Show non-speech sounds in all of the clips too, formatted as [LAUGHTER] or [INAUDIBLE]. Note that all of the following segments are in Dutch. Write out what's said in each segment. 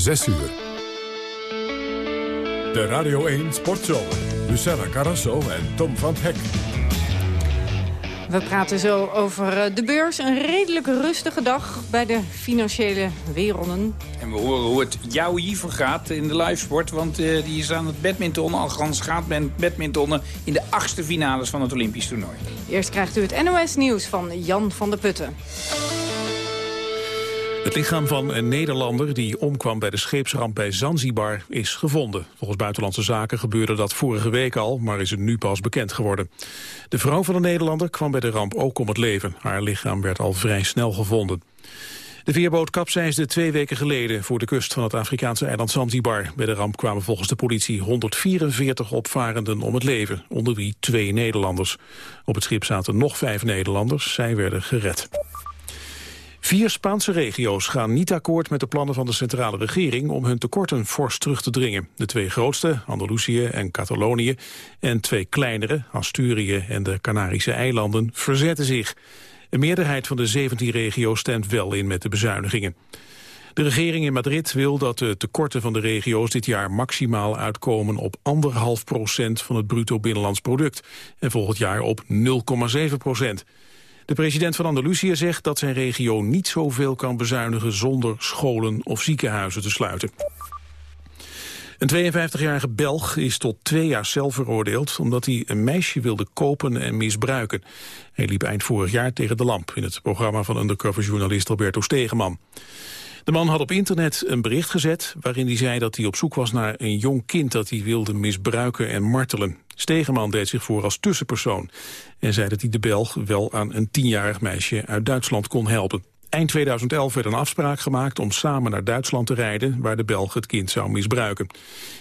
6 uur. De Radio 1 Sportshow. Luciana Carrasso en Tom van Hek. We praten zo over eh, de beurs. Een redelijk rustige dag bij de financiële werelden. En we horen hoe het jouw Iver gaat in de livesport. Want uh, die is aan het badmintonnen. Althans gaat men badmintonnen in de achtste finales van het Olympisch toernooi. Eerst krijgt u het NOS nieuws van Jan van der Putten. Het lichaam van een Nederlander die omkwam bij de scheepsramp bij Zanzibar is gevonden. Volgens Buitenlandse Zaken gebeurde dat vorige week al, maar is het nu pas bekend geworden. De vrouw van de Nederlander kwam bij de ramp ook om het leven. Haar lichaam werd al vrij snel gevonden. De veerboot kapseisde twee weken geleden voor de kust van het Afrikaanse eiland Zanzibar. Bij de ramp kwamen volgens de politie 144 opvarenden om het leven, onder wie twee Nederlanders. Op het schip zaten nog vijf Nederlanders, zij werden gered. Vier Spaanse regio's gaan niet akkoord met de plannen van de centrale regering om hun tekorten fors terug te dringen. De twee grootste, Andalusië en Catalonië, en twee kleinere, Asturië en de Canarische eilanden, verzetten zich. Een meerderheid van de 17 regio's stemt wel in met de bezuinigingen. De regering in Madrid wil dat de tekorten van de regio's dit jaar maximaal uitkomen op anderhalf procent van het bruto binnenlands product en volgend jaar op 0,7 procent. De president van Andalusië zegt dat zijn regio niet zoveel kan bezuinigen zonder scholen of ziekenhuizen te sluiten. Een 52-jarige Belg is tot twee jaar cel veroordeeld... omdat hij een meisje wilde kopen en misbruiken. Hij liep eind vorig jaar tegen de lamp... in het programma van undercoverjournalist Alberto Stegeman. De man had op internet een bericht gezet waarin hij zei dat hij op zoek was naar een jong kind dat hij wilde misbruiken en martelen. Stegeman deed zich voor als tussenpersoon en zei dat hij de Belg wel aan een tienjarig meisje uit Duitsland kon helpen. Eind 2011 werd een afspraak gemaakt om samen naar Duitsland te rijden... waar de Belg het kind zou misbruiken.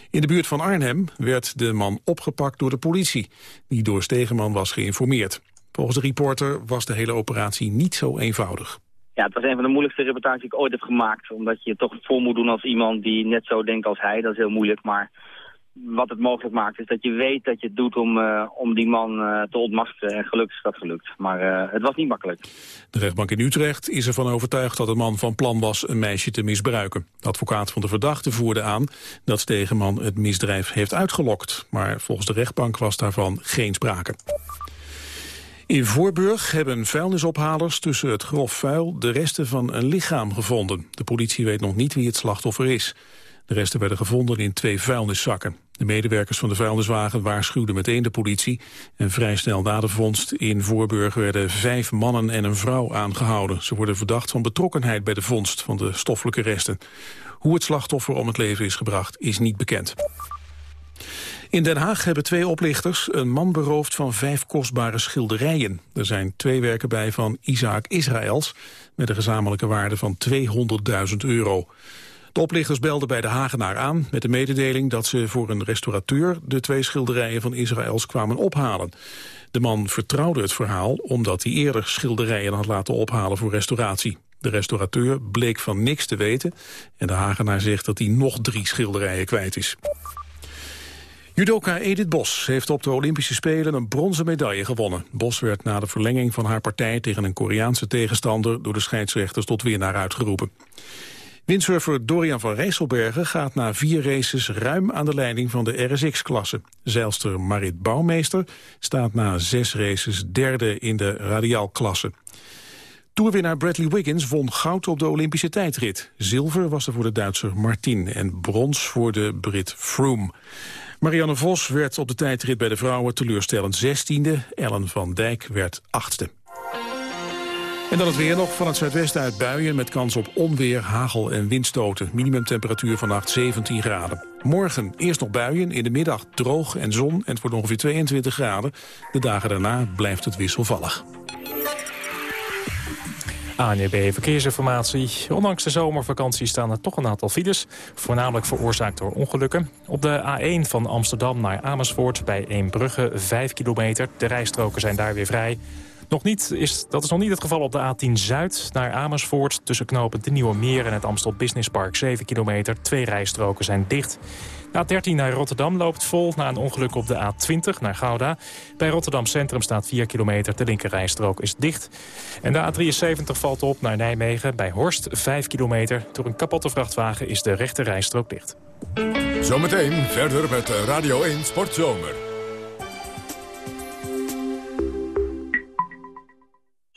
In de buurt van Arnhem werd de man opgepakt door de politie... die door Stegeman was geïnformeerd. Volgens de reporter was de hele operatie niet zo eenvoudig. Ja, het was een van de moeilijkste reportages die ik ooit heb gemaakt. Omdat je toch voor moet doen als iemand die net zo denkt als hij. Dat is heel moeilijk, maar wat het mogelijk maakt is dat je weet dat je het doet om, uh, om die man uh, te ontmaskeren. En gelukkig is dat gelukt. Maar uh, het was niet makkelijk. De rechtbank in Utrecht is ervan overtuigd dat de man van plan was een meisje te misbruiken. De advocaat van de verdachte voerde aan dat Stegeman het misdrijf heeft uitgelokt. Maar volgens de rechtbank was daarvan geen sprake. In Voorburg hebben vuilnisophalers tussen het grof vuil de resten van een lichaam gevonden. De politie weet nog niet wie het slachtoffer is. De resten werden gevonden in twee vuilniszakken. De medewerkers van de vuilniswagen waarschuwden meteen de politie... en vrij snel na de vondst in Voorburg werden vijf mannen en een vrouw aangehouden. Ze worden verdacht van betrokkenheid bij de vondst van de stoffelijke resten. Hoe het slachtoffer om het leven is gebracht is niet bekend. In Den Haag hebben twee oplichters een man beroofd van vijf kostbare schilderijen. Er zijn twee werken bij van Isaac Israëls met een gezamenlijke waarde van 200.000 euro. De oplichters belden bij de Hagenaar aan met de mededeling dat ze voor een restaurateur de twee schilderijen van Israëls kwamen ophalen. De man vertrouwde het verhaal omdat hij eerder schilderijen had laten ophalen voor restauratie. De restaurateur bleek van niks te weten en de Hagenaar zegt dat hij nog drie schilderijen kwijt is. Judoka Edith Bos heeft op de Olympische Spelen een bronzen medaille gewonnen. Bos werd na de verlenging van haar partij tegen een Koreaanse tegenstander door de scheidsrechters tot winnaar uitgeroepen. Windsurfer Dorian van Rijsselbergen gaat na vier races ruim aan de leiding van de RSX-klasse. Zeilster Marit Bouwmeester staat na zes races derde in de radiaalklasse. Toerwinnaar Bradley Wiggins won goud op de Olympische tijdrit. Zilver was er voor de Duitser Martin en brons voor de Brit Froome. Marianne Vos werd op de tijdrit bij de vrouwen teleurstellend 16e. Ellen van Dijk werd achtste. En dan het weer nog van het zuidwesten uit buien met kans op onweer, hagel en windstoten. Minimumtemperatuur vannacht 17 graden. Morgen eerst nog buien, in de middag droog en zon en het wordt ongeveer 22 graden. De dagen daarna blijft het wisselvallig. ANEB Verkeersinformatie. Ondanks de zomervakantie staan er toch een aantal files. Voornamelijk veroorzaakt door ongelukken. Op de A1 van Amsterdam naar Amersfoort bij Eembrugge 5 kilometer. De rijstroken zijn daar weer vrij. Nog niet is, dat is nog niet het geval op de A10 Zuid naar Amersfoort. Tussen knopen de Nieuwe Meer en het Amstel Business Park. 7 kilometer, twee rijstroken zijn dicht. De A13 naar Rotterdam loopt vol na een ongeluk op de A20 naar Gouda. Bij Rotterdam Centrum staat 4 kilometer, de linkerrijstrook is dicht. En de A73 valt op naar Nijmegen. Bij Horst 5 kilometer. Door een kapotte vrachtwagen is de rechterrijstrook dicht. Zometeen verder met Radio 1 Sportzomer.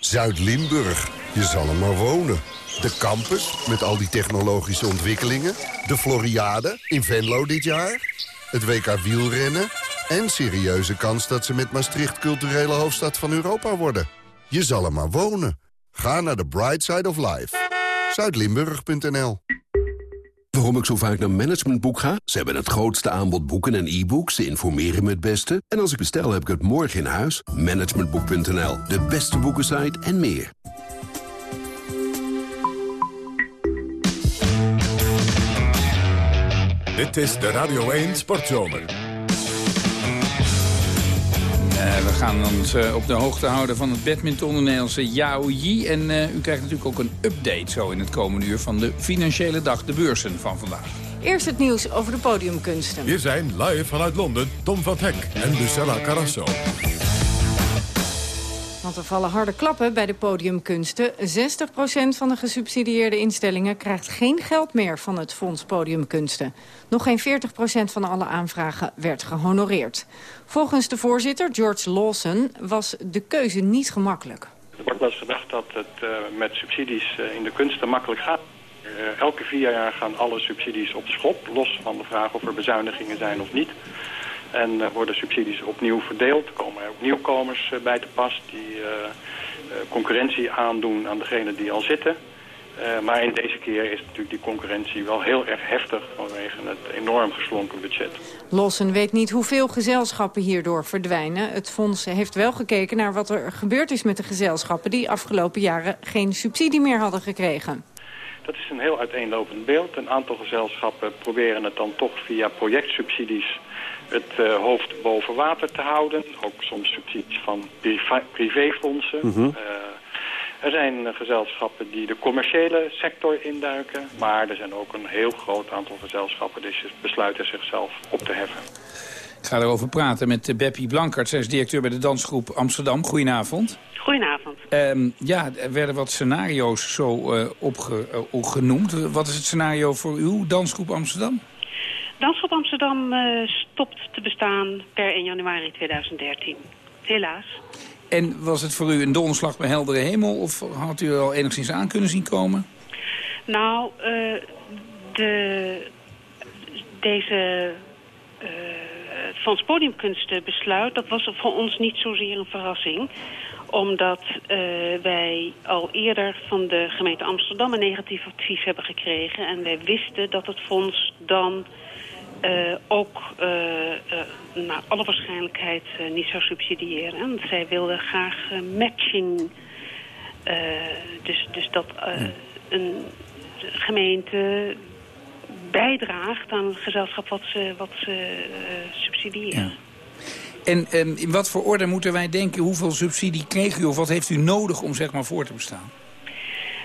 Zuid-Limburg, je zal er maar wonen. De campus, met al die technologische ontwikkelingen. De Floriade, in Venlo dit jaar. Het WK wielrennen. En serieuze kans dat ze met Maastricht culturele hoofdstad van Europa worden. Je zal er maar wonen. Ga naar de Bright Side of Life. Zuidlimburg.nl Waarom ik zo vaak naar Managementboek ga? Ze hebben het grootste aanbod boeken en e-books. Ze informeren me het beste. En als ik bestel, heb ik het morgen in huis. Managementboek.nl, de beste boekensite en meer. Dit is de Radio 1 Sportzomer. Uh, we gaan ons uh, op de hoogte houden van het badminton Nederlandse Yao Yi. En uh, u krijgt natuurlijk ook een update zo in het komende uur van de financiële dag, de beurzen van vandaag. Eerst het nieuws over de podiumkunsten. Hier zijn live vanuit Londen Tom van Hek en Lucella Carrasso. Want vallen harde klappen bij de podiumkunsten. 60% van de gesubsidieerde instellingen krijgt geen geld meer van het Fonds Podiumkunsten. Nog geen 40% van alle aanvragen werd gehonoreerd. Volgens de voorzitter, George Lawson, was de keuze niet gemakkelijk. Er wordt wel eens gedacht dat het uh, met subsidies uh, in de kunsten makkelijk gaat. Uh, elke vier jaar gaan alle subsidies op schop, los van de vraag of er bezuinigingen zijn of niet. En worden subsidies opnieuw verdeeld. Er komen er ook nieuwkomers uh, bij te pas die uh, concurrentie aandoen aan degenen die al zitten. maar in deze keer is natuurlijk die concurrentie wel heel erg heftig vanwege het enorm geslonken budget. Lossen weet niet hoeveel gezelschappen hierdoor verdwijnen. Het fonds heeft wel gekeken naar wat er gebeurd is met de gezelschappen... die afgelopen jaren geen subsidie meer hadden gekregen. Dat is een heel uiteenlopend beeld. Een aantal gezelschappen proberen het dan toch via projectsubsidies het uh, hoofd boven water te houden. Ook soms subsidies van privéfondsen. Mm -hmm. uh, er zijn gezelschappen die de commerciële sector induiken. Maar er zijn ook een heel groot aantal gezelschappen die besluiten zichzelf op te heffen. Ik ga erover praten met Beppie Blankert. Zij is directeur bij de dansgroep Amsterdam. Goedenavond. Goedenavond. Um, ja, er werden wat scenario's zo uh, opgenoemd. Wat is het scenario voor uw dansgroep Amsterdam? Dansgroep Amsterdam uh, stopt te bestaan per 1 januari 2013. Helaas. En was het voor u een donderslag bij heldere hemel... of had u er al enigszins aan kunnen zien komen? Nou, uh, de, deze uh, Fonds Podiumkunstenbesluit... dat was voor ons niet zozeer een verrassing omdat uh, wij al eerder van de gemeente Amsterdam een negatief advies hebben gekregen. En wij wisten dat het fonds dan uh, ook uh, uh, naar alle waarschijnlijkheid niet zou subsidiëren. Want zij wilden graag matching. dus, dus dat een gemeente bijdraagt aan een gezelschap wat ze, wat ze subsidiëren. Ja. En um, in wat voor orde moeten wij denken, hoeveel subsidie kreeg u of wat heeft u nodig om zeg maar voor te bestaan?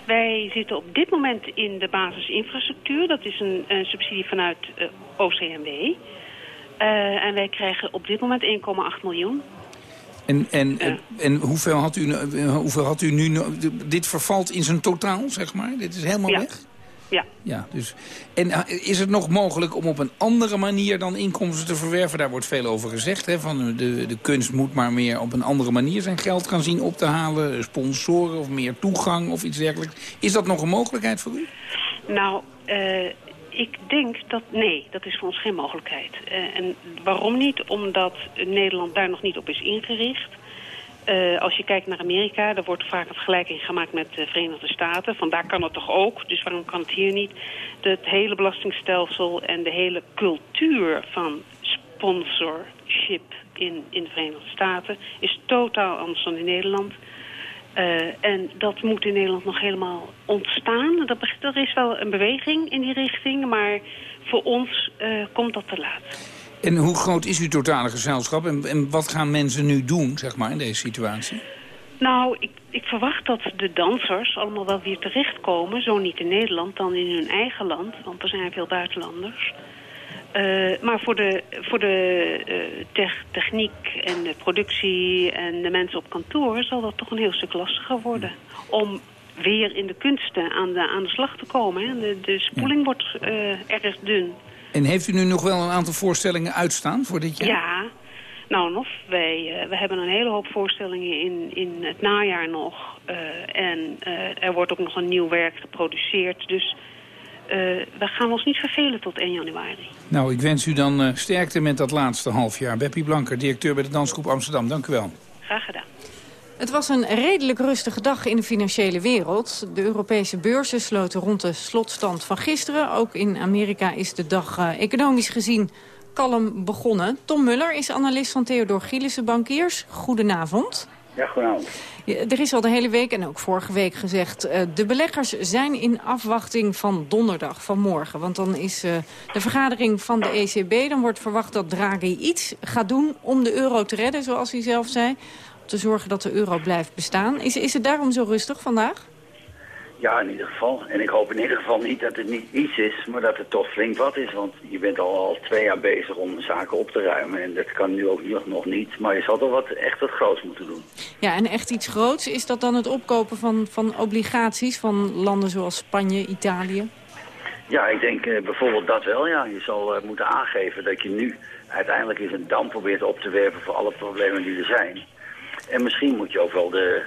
Wij zitten op dit moment in de basisinfrastructuur. Dat is een, een subsidie vanuit uh, OCMW. Uh, en wij krijgen op dit moment 1,8 miljoen. En, en, ja. en, en hoeveel, had u, hoeveel had u nu... Dit vervalt in zijn totaal, zeg maar? Dit is helemaal ja. weg? Ja. ja dus, en is het nog mogelijk om op een andere manier dan inkomsten te verwerven? Daar wordt veel over gezegd. Hè, van de, de kunst moet maar meer op een andere manier zijn geld gaan zien op te halen. Sponsoren of meer toegang of iets dergelijks. Is dat nog een mogelijkheid voor u? Nou, uh, ik denk dat nee, dat is voor ons geen mogelijkheid. Uh, en waarom niet? Omdat Nederland daar nog niet op is ingericht. Uh, als je kijkt naar Amerika, daar wordt vaak een vergelijking gemaakt met de Verenigde Staten. Vandaar kan het toch ook, dus waarom kan het hier niet? Het hele belastingstelsel en de hele cultuur van sponsorship in, in de Verenigde Staten is totaal anders dan in Nederland. Uh, en dat moet in Nederland nog helemaal ontstaan. Dat, er is wel een beweging in die richting, maar voor ons uh, komt dat te laat. En hoe groot is uw totale gezelschap en, en wat gaan mensen nu doen zeg maar, in deze situatie? Nou, ik, ik verwacht dat de dansers allemaal wel weer terechtkomen. Zo niet in Nederland, dan in hun eigen land. Want er zijn veel buitenlanders. Uh, maar voor de, voor de uh, techniek en de productie en de mensen op kantoor... zal dat toch een heel stuk lastiger worden. Om weer in de kunsten aan de, aan de slag te komen. Hè. De, de spoeling wordt uh, erg dun. En heeft u nu nog wel een aantal voorstellingen uitstaan voor dit jaar? Ja, nou nog. Wij, uh, we hebben een hele hoop voorstellingen in, in het najaar nog. Uh, en er wordt ook nog een nieuw werk geproduceerd. Dus we gaan ons niet vervelen tot 1 januari. Nou, ik wens u dan sterkte met dat laatste halfjaar. Beppie Blanker, directeur bij de Dansgroep Amsterdam. Dank u wel. Graag gedaan. Het was een redelijk rustige dag in de financiële wereld. De Europese beurzen sloten rond de slotstand van gisteren. Ook in Amerika is de dag uh, economisch gezien kalm begonnen. Tom Muller is analist van Theodor Gielissen Bankiers. Goedenavond. Ja, goedenavond. Ja, er is al de hele week en ook vorige week gezegd... Uh, de beleggers zijn in afwachting van donderdag, van morgen. Want dan is uh, de vergadering van de ECB. Dan wordt verwacht dat Draghi iets gaat doen om de euro te redden, zoals hij zelf zei te zorgen dat de euro blijft bestaan. Is, is het daarom zo rustig vandaag? Ja, in ieder geval. En ik hoop in ieder geval niet dat het niet iets is, maar dat het toch flink wat is. Want je bent al, al twee jaar bezig om zaken op te ruimen. En dat kan nu ook nog niet. Maar je zal toch wat, echt wat groots moeten doen. Ja, en echt iets groots, is dat dan het opkopen van, van obligaties van landen zoals Spanje, Italië? Ja, ik denk uh, bijvoorbeeld dat wel, ja. Je zal uh, moeten aangeven dat je nu uiteindelijk eens een dam probeert op te werpen voor alle problemen die er zijn. En misschien moet je ook wel de,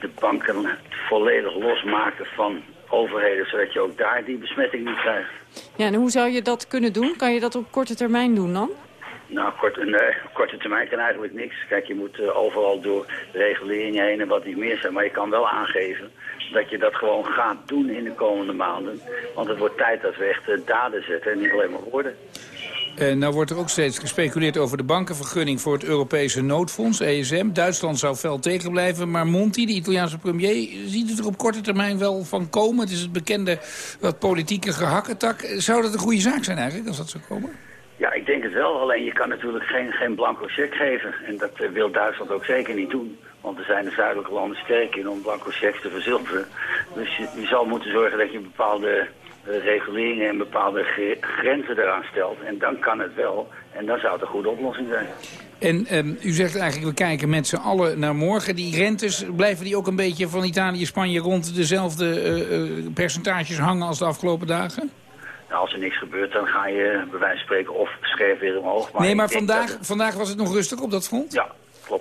de banken volledig losmaken van overheden, zodat je ook daar die besmetting niet krijgt. Ja, en hoe zou je dat kunnen doen? Kan je dat op korte termijn doen dan? Nou, kort, nee, korte termijn kan eigenlijk niks. Kijk, je moet uh, overal door reguleringen heen en wat niet meer zijn. Maar je kan wel aangeven dat je dat gewoon gaat doen in de komende maanden. Want het wordt tijd dat we echt uh, daden zetten en niet alleen maar woorden. Uh, nou wordt er ook steeds gespeculeerd over de bankenvergunning voor het Europese noodfonds, ESM. Duitsland zou fel tegen blijven, maar Monti, de Italiaanse premier, ziet het er op korte termijn wel van komen. Het is het bekende wat politieke gehakketak. Zou dat een goede zaak zijn eigenlijk, als dat zou komen? Ja, ik denk het wel. Alleen je kan natuurlijk geen, geen blanco cheque geven. En dat uh, wil Duitsland ook zeker niet doen. Want er zijn de zuidelijke landen sterk in om blanco cheques te verzilveren. Dus je, je zal moeten zorgen dat je bepaalde reguleringen en bepaalde grenzen eraan stelt. En dan kan het wel. En dan zou het een goede oplossing zijn. En um, u zegt eigenlijk, we kijken met z'n allen naar morgen. Die rentes, blijven die ook een beetje van Italië, Spanje rond dezelfde uh, percentages hangen als de afgelopen dagen? Nou, als er niks gebeurt, dan ga je bij wijze van spreken of scherp weer omhoog. Maar nee, maar vandaag, het... vandaag was het nog rustig op dat front? Ja,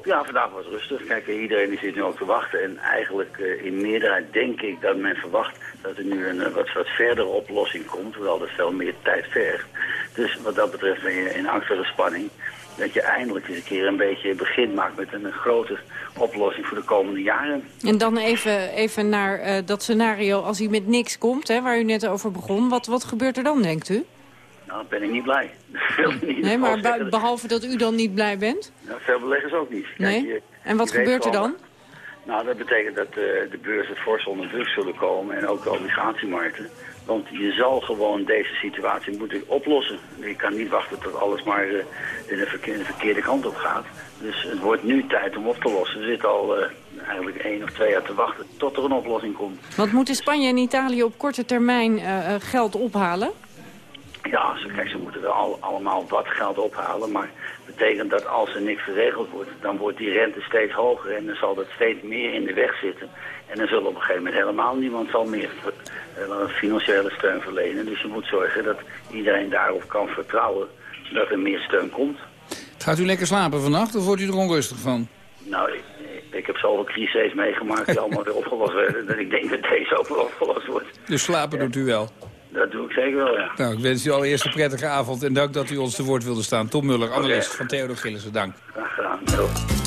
Ja, vandaag was rustig. Kijk, iedereen zit nu ook te wachten. En eigenlijk uh, in meerderheid denk ik dat men verwacht dat er nu een wat, wat verdere oplossing komt, hoewel dat veel meer tijd vergt. Dus wat dat betreft ben je in angst voor de spanning. Dat je eindelijk eens een keer een beetje begin maakt met een, grote oplossing voor de komende jaren. En dan even, even naar uh, dat scenario als hij met niks komt, hè, waar u net over begon. Wat, wat gebeurt er dan, denkt u? Nou, ben ik niet blij. [LAUGHS] nee, maar behalve dat u dan niet blij bent? Nou, veel beleggers ook niet. Nee? je, en wat gebeurt er dan? Nou, dat betekent dat uh, de beurzen fors onder druk zullen komen en ook de obligatiemarkten. Want je zal gewoon deze situatie moeten oplossen. Je kan niet wachten tot alles maar uh, in, de verkeerde, de verkeerde kant op gaat. Dus het wordt nu tijd om op te lossen. We zitten al uh, eigenlijk één of twee jaar te wachten tot er een oplossing komt. Want moeten Spanje en Italië op korte termijn geld ophalen? Ja, ze, kijk, ze moeten wel al, allemaal wat geld ophalen, maar betekent dat als er niks geregeld wordt, dan wordt die rente steeds hoger en dan zal dat steeds meer in de weg zitten. En dan zullen op een gegeven moment helemaal niemand zal meer uh, financiële steun verlenen. Dus je moet zorgen dat iedereen daarop kan vertrouwen dat er meer steun komt. Gaat u lekker slapen vannacht of wordt u er onrustig van? Nou, ik, ik heb zoveel crises meegemaakt die allemaal weer opgelost werden. Dat ik denk dat deze ook wel opgelost wordt. Dus slapen ja. doet u wel? Dat doe ik zeker wel, ja. Nou, ik wens u allereerst een prettige avond en dank dat u ons te woord wilde staan. Tom Muller, analist okay. van Theodor Gillissen, dank. Graag gedaan.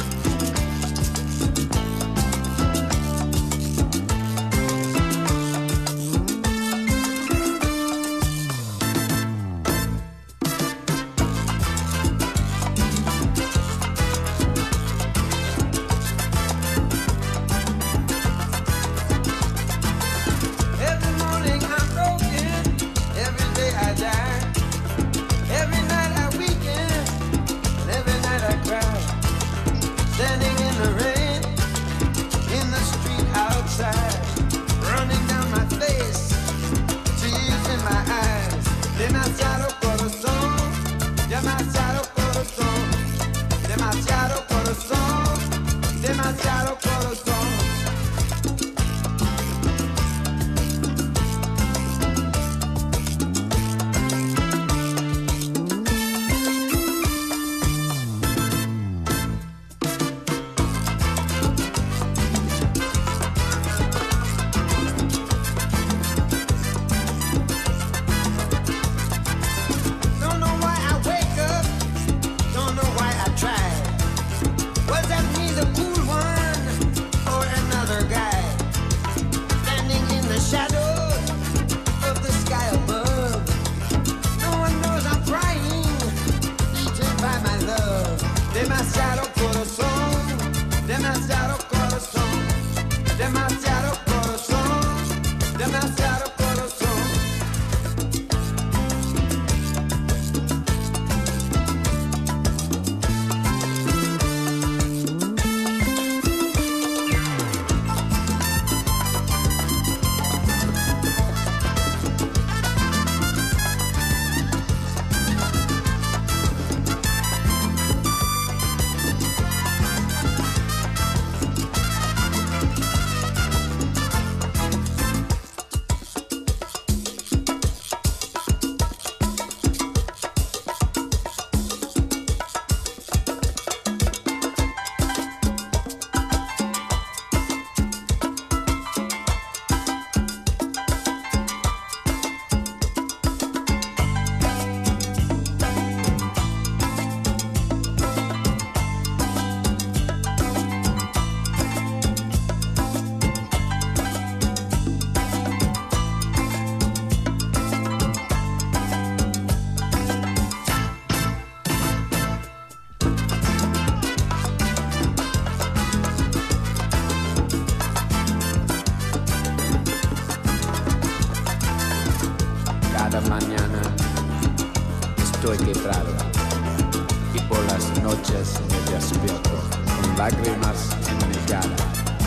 Y por las noches me despierto con lágrimas en mi cara,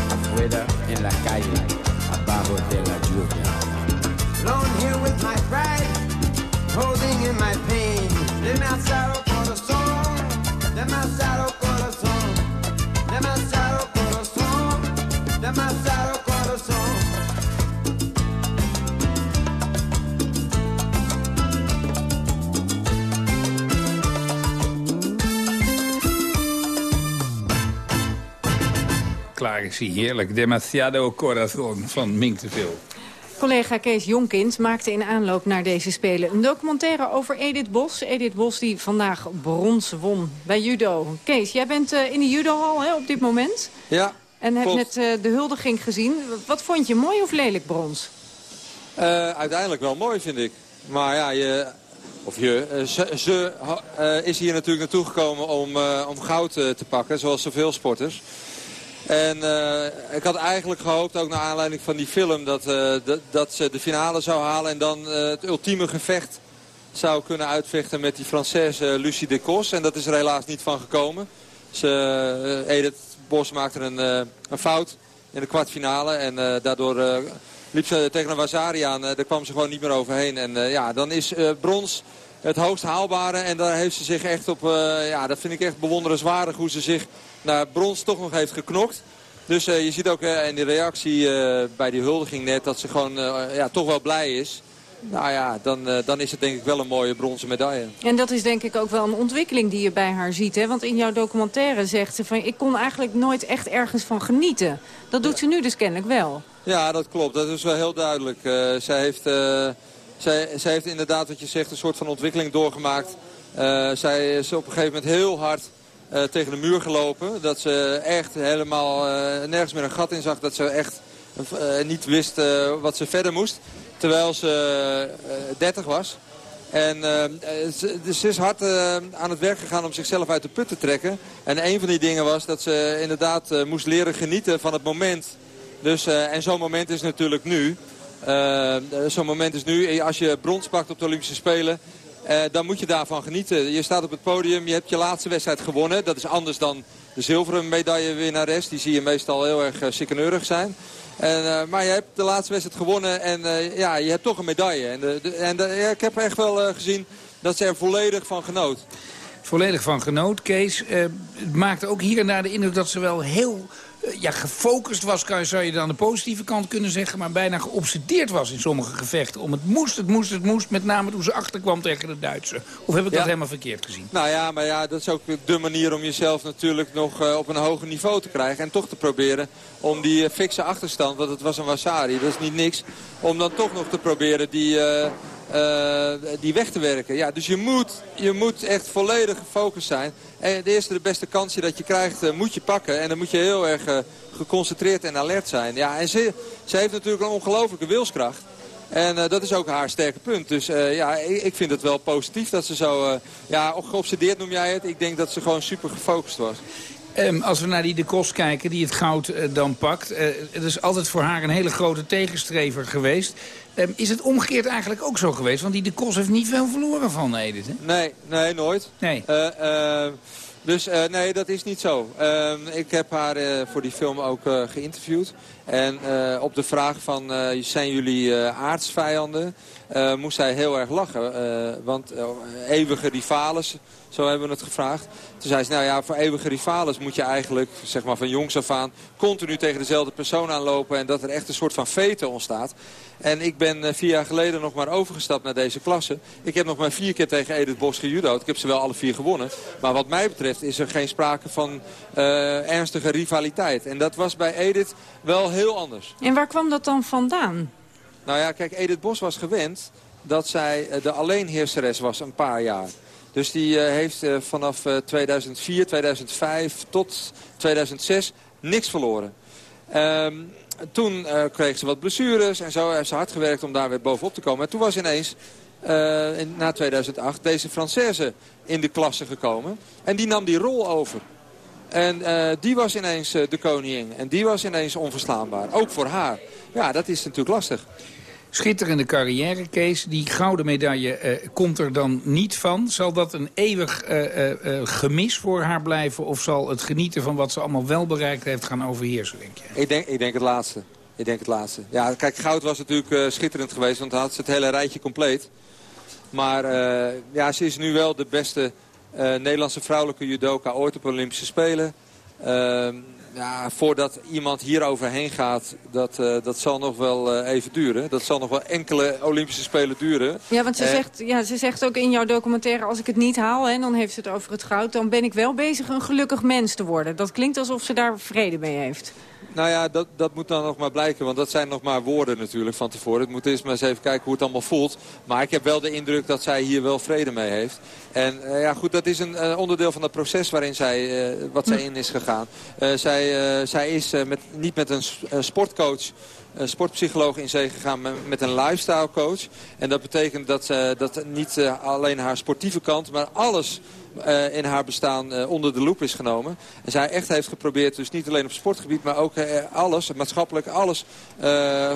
afuera en la calle, abajo de la lluvia. Alone here with my pride, holding in my pain, demasiado corazón, demasiado corazón, Klaar is hij, heerlijk. Demasiado Corazon van Mink te veel. Collega Kees Jonkins maakte in aanloop naar deze Spelen een documentaire over Edith Bos. Edith Bos die vandaag brons won bij judo. Kees, jij bent eh, in de judohal hè, op dit moment. Ja, En hebt klopt. net eh, de huldiging gezien. Wat vond je, mooi of lelijk brons? Eh, uiteindelijk wel mooi, vind ik. Maar ja, je, of je, ze, ze eh, is hier natuurlijk naartoe gekomen om, eh, om goud te pakken, zoals zoveel sporters. En eh, ik had eigenlijk gehoopt, ook naar aanleiding van die film, dat, eh, dat, ze de finale zou halen. En dan eh, het ultieme gevecht zou kunnen uitvechten met die Française Lucie Decos. En dat is er helaas niet van gekomen. Ze, Edith Bos maakte een, een fout in de kwartfinale. En daardoor liep ze tegen een Wazari aan. Daar kwam ze gewoon niet meer overheen. En ja, dan is brons het hoogst haalbare. En daar heeft ze zich echt op... ja, dat vind ik echt bewonderenswaardig hoe ze zich naar brons toch nog heeft geknokt. Dus eh, je ziet ook in de reactie eh, bij die huldiging net dat ze gewoon eh, ja, toch wel blij is. Nou ja, dan, dan is het denk ik wel een mooie bronzen medaille. En dat is denk ik ook wel een ontwikkeling die je bij haar ziet. Hè? Want in jouw documentaire zegt ze van... ik kon eigenlijk nooit echt ergens van genieten. Dat doet ze nu dus kennelijk wel. Ja, dat klopt. Dat is wel heel duidelijk. Eh, zij, heeft, eh, zij, zij heeft inderdaad, wat je zegt, een soort van ontwikkeling doorgemaakt. Zij is op een gegeven moment heel hard eh, tegen de muur gelopen. Dat ze echt helemaal eh, nergens meer een gat in zag. Dat ze echt eh, niet wist wat ze verder moest. Terwijl ze eh, 30 was. En ze, dus ze is hard aan het werk gegaan om zichzelf uit de put te trekken. En een van die dingen was dat ze inderdaad moest leren genieten van het moment. Dus, en zo'n moment is natuurlijk nu. Zo'n moment is nu. Als je brons pakt op de Olympische Spelen, eh, dan moet je daarvan genieten. Je staat op het podium, je hebt je laatste wedstrijd gewonnen. Dat is anders dan de zilveren medaillewinnares. Die zie je meestal heel erg uh, sikkeneurig zijn. En, eh, maar je hebt de laatste wedstrijd gewonnen en ja, je hebt toch een medaille. En, de, en ik heb echt wel gezien dat ze er volledig van genoot. Volledig van genoot, Kees. Het maakte ook hier en daar de indruk dat ze wel heel ja, gefocust was, kan, je- zou je dan aan de positieve kant kunnen zeggen... maar bijna geobsedeerd was in sommige gevechten. Om het moest, het moest, het moest, met name toen ze achterkwam tegen de Duitsers. Of heb ik dat helemaal verkeerd gezien? Nou ja, maar ja, dat is ook de manier om jezelf natuurlijk nog eh, op een hoger niveau te krijgen. En toch te proberen om die eh, fikse achterstand, want het was een Wasari, dat is niet niks. Om dan toch nog te proberen die, eh, eh, die weg te werken. Ja, dus je moet, je moet echt volledig gefocust zijn. En de eerste de beste kansje dat je krijgt, eh, moet je pakken. En dan moet je heel erg eh, geconcentreerd en alert zijn. Ja, en ze, ze heeft natuurlijk een ongelofelijke wilskracht. En eh, dat is ook haar sterke punt. Dus eh, ja, ik, ik vind het wel positief dat ze zo... eh, ja, geobsedeerd noem jij het. Ik denk dat ze gewoon super gefocust was. Ehm, als we naar die de Kos kijken, die het goud eh, dan pakt... eh, het is altijd voor haar een hele grote tegenstrever geweest. Ehm, is het omgekeerd eigenlijk ook zo geweest? Want die de Kos heeft niet veel verloren van Edith, hè? Nee, nee, nooit. Nee. Eh, dus eh, nee, dat is niet zo. Ehm, ik heb haar eh, voor die film ook eh, geïnterviewd. En op de vraag van, zijn jullie aardsvijanden? moest zij heel erg lachen. want eeuwige rivales, zo hebben we het gevraagd. Toen zei ze, nou ja, voor eeuwige rivales moet je eigenlijk, zeg maar van jongs af aan... continu tegen dezelfde persoon aanlopen en dat er echt een soort van vete ontstaat. En ik ben eh, vier jaar geleden nog maar overgestapt naar deze klasse. Ik heb nog maar vier keer tegen Edith Bos gejudo'd. Ik heb ze wel alle vier gewonnen. Maar wat mij betreft is er geen sprake van eh, ernstige rivaliteit. En dat was bij Edith wel heel anders. En waar kwam dat dan vandaan? Nou ja, kijk, Edith Bos was gewend dat zij eh, de alleenheerseres was een paar jaar. Dus die heeft vanaf eh, 2004, 2005 tot 2006 niks verloren. Ehm, toen eh, kreeg ze wat blessures en zo heeft ze hard gewerkt om daar weer bovenop te komen. En toen was ineens, eh, in, na 2008, deze Française in de klasse gekomen. En die nam die rol over. En eh, die was ineens de koningin. En die was ineens onverslaanbaar. Ook voor haar. Ja, dat is natuurlijk lastig. Schitterende carrière, Kees. Die gouden medaille uh, komt er dan niet van. Zal dat een eeuwig uh, uh, gemis voor haar blijven? Of zal het genieten van wat ze allemaal wel bereikt heeft gaan overheersen, denk je? Ik denk, ik denk het laatste. Ik denk het laatste. Ja, kijk, goud was natuurlijk schitterend geweest, want dan had ze het hele rijtje compleet. Maar ja, ze is nu wel de beste Nederlandse vrouwelijke judoka ooit op Olympische Spelen. Ja, voordat iemand hier overheen gaat, dat, uh, dat zal nog wel uh, even duren. Dat zal nog wel enkele Olympische Spelen duren. Ja, want ze, uh, zegt, ja, ze zegt ook in jouw documentaire... als ik het niet haal, hè, dan heeft ze het over het goud... dan ben ik wel bezig een gelukkig mens te worden. Dat klinkt alsof ze daar vrede mee heeft. Nou ja, dat, dat moet dan nog maar blijken. Want dat zijn nog maar woorden natuurlijk van tevoren. Het moet eerst maar eens even kijken hoe het allemaal voelt. Maar ik heb wel de indruk dat zij hier wel vrede mee heeft. En uh, ja, goed, dat is een uh, onderdeel van het proces waarin zij, uh, wat zij in is gegaan. zij, zij is met, niet met een sportcoach een sportpsycholoog in zee gegaan met een lifestyle coach. En dat betekent dat, ze dat niet alleen haar sportieve kant, maar alles uh, in haar bestaan uh, onder de loep is genomen. En zij echt heeft geprobeerd, dus niet alleen op sportgebied... maar ook uh, alles, maatschappelijk alles,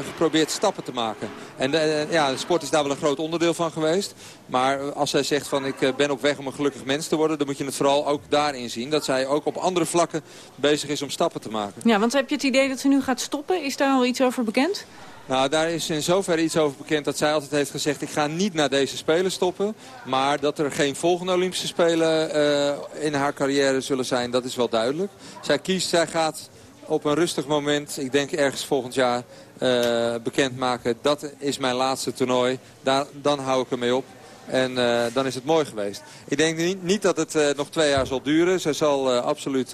geprobeerd stappen te maken. En ja, sport is daar wel een groot onderdeel van geweest. Maar als zij zegt van ik ben op weg om een gelukkig mens te worden... dan moet je het vooral ook daarin zien. Dat zij ook op andere vlakken bezig is om stappen te maken. Ja, want heb je het idee dat ze nu gaat stoppen? Is daar al iets over bekend? Nou, daar is in zoverre iets over bekend dat zij altijd heeft gezegd... ik ga niet naar deze Spelen stoppen. Maar dat er geen volgende Olympische Spelen uh, in haar carrière zullen zijn, dat is wel duidelijk. Zij kiest, zij gaat op een rustig moment, ik denk ergens volgend jaar, uh, bekendmaken... dat is mijn laatste toernooi, Daar, dan hou ik ermee op. En uh, dan is het mooi geweest. Ik denk niet, niet dat het nog twee jaar zal duren. Zij zal absoluut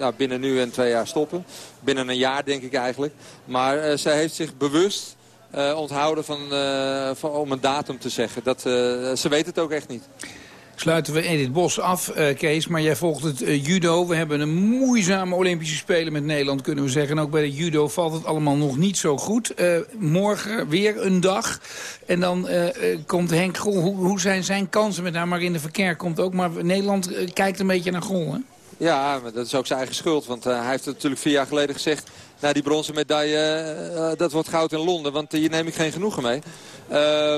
nou, binnen nu en twee jaar stoppen. Binnen een jaar denk ik eigenlijk. Maar uh, zij heeft zich bewust uh, onthouden van, uh, van, om een datum te zeggen. Dat, ze weet het ook echt niet. Sluiten we Edith Bos af, Kees. Maar jij volgt het judo. We hebben een moeizame Olympische Spelen met Nederland, kunnen we zeggen. En ook bij de judo valt het allemaal nog niet zo goed. morgen weer een dag. En dan komt Henk Grol. Hoe, hoe, zijn zijn kansen met haar? Maar in de verkeer komt ook. Maar Nederland kijkt een beetje naar Grol, hè? Ja, maar dat is ook zijn eigen schuld. Want uh, hij heeft het natuurlijk vier jaar geleden gezegd... Nou, die bronzen medaille, uh, dat wordt goud in Londen. Want hier neem ik geen genoegen mee. Uh,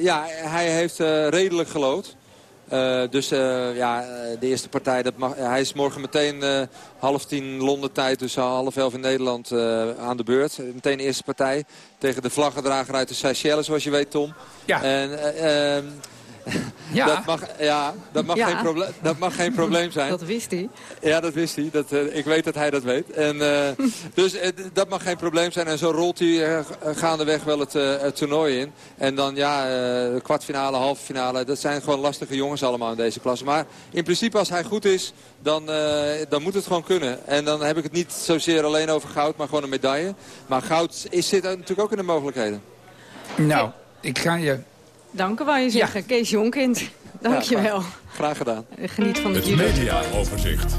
ja, hij heeft redelijk gelood. dus ja, de eerste partij, dat mag, hij is morgen meteen half tien Londen tijd. Dus half elf in Nederland aan de beurt. Meteen de eerste partij tegen de vlaggedrager uit de Seychelles, zoals je weet, Tom. Ja. En, ehm, ja. Dat mag, ja, dat mag, Ja. Geen, proble dat mag geen probleem zijn. Dat wist hij. Ja, dat wist hij. Dat, eh, ik weet dat hij dat weet. En, eh, [LAUGHS] dus eh, dat mag geen probleem zijn. En zo rolt hij eh, gaandeweg wel het, eh, het toernooi in. En dan ja, eh, kwartfinale, halve finale. Dat zijn gewoon lastige jongens allemaal in deze klasse. Maar in principe als hij goed is, dan, eh, dan moet het gewoon kunnen. En dan heb ik het niet zozeer alleen over goud, maar gewoon een medaille. Maar goud is, zit natuurlijk ook in de mogelijkheden. Nou, ik ga je... Dank wou je zeggen, Kees Jonkind. Dank je wel. Graag gedaan. Geniet van het Het mediaoverzicht.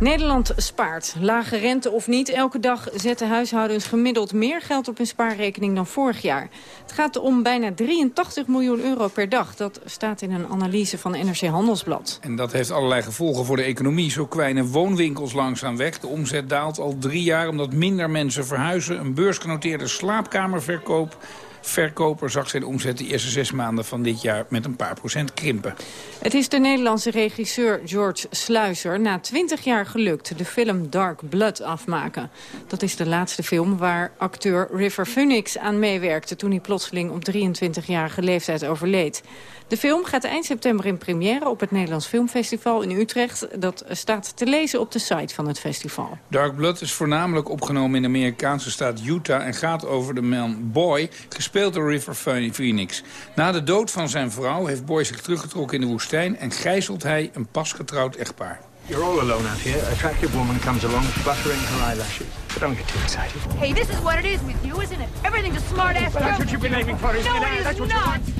Nederland spaart. Lage rente of niet, elke dag zetten huishoudens gemiddeld meer geld op hun spaarrekening dan vorig jaar. Het gaat om bijna 83 miljoen euro per dag. Dat staat in een analyse van NRC Handelsblad. En dat heeft allerlei gevolgen voor de economie. Zo kwijnen woonwinkels langzaam weg. De omzet daalt al drie jaar omdat minder mensen verhuizen. Een beursgenoteerde slaapkamerverkoop... Verkoper zag zijn omzet de eerste zes maanden van dit jaar met een paar procent krimpen. Het is de Nederlandse regisseur George Sluizer na 20 jaar gelukt de film Dark Blood afmaken. Dat is de laatste film waar acteur River Phoenix aan meewerkte toen hij plotseling op 23-jarige leeftijd overleed. De film gaat eind september in première op het Nederlands Filmfestival in Utrecht. Dat staat te lezen op de site van het festival. Dark Blood is voornamelijk opgenomen in de Amerikaanse staat Utah... en gaat over de man Boy, gespeeld door River Phoenix. Na de dood van zijn vrouw heeft Boy zich teruggetrokken in de woestijn... en gijzelt hij een pasgetrouwd echtpaar. You're all alone out here. A attractive woman comes along, fluttering her eyelashes. But don't get too excited. Hey, this is what it is with you, isn't it? Everything's a smart ass Well, that's what you've been aiming for, isn't no, it? it is That's what you not. want.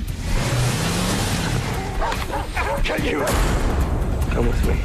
Kill you. Come with me.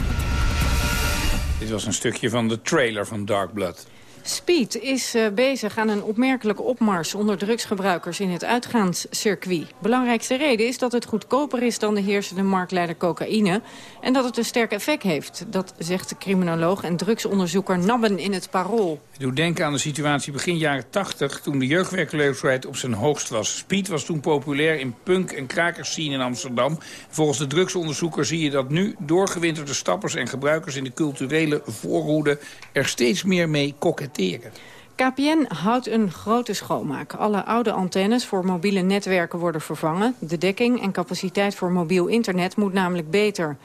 Dit was een stukje van de trailer van Dark Blood. Speed is uh, bezig aan een opmerkelijke opmars onder drugsgebruikers in het uitgaanscircuit. Belangrijkste reden is dat het goedkoper is dan de heersende marktleider cocaïne en dat het een sterk effect heeft. Dat zegt de criminoloog en drugsonderzoeker Nabben in het Parool. Ik doe denken aan de situatie begin jaren 80 toen de jeugdwerkloosheid op zijn hoogst was. Speed was toen populair in punk- en krakerscene in Amsterdam. Volgens de drugsonderzoeker zie je dat nu doorgewinterde stappers en gebruikers in de culturele voorhoede er steeds meer mee KPN houdt een grote schoonmaak. Alle oude antennes voor mobiele netwerken worden vervangen. De dekking en capaciteit voor mobiel internet moet namelijk beter.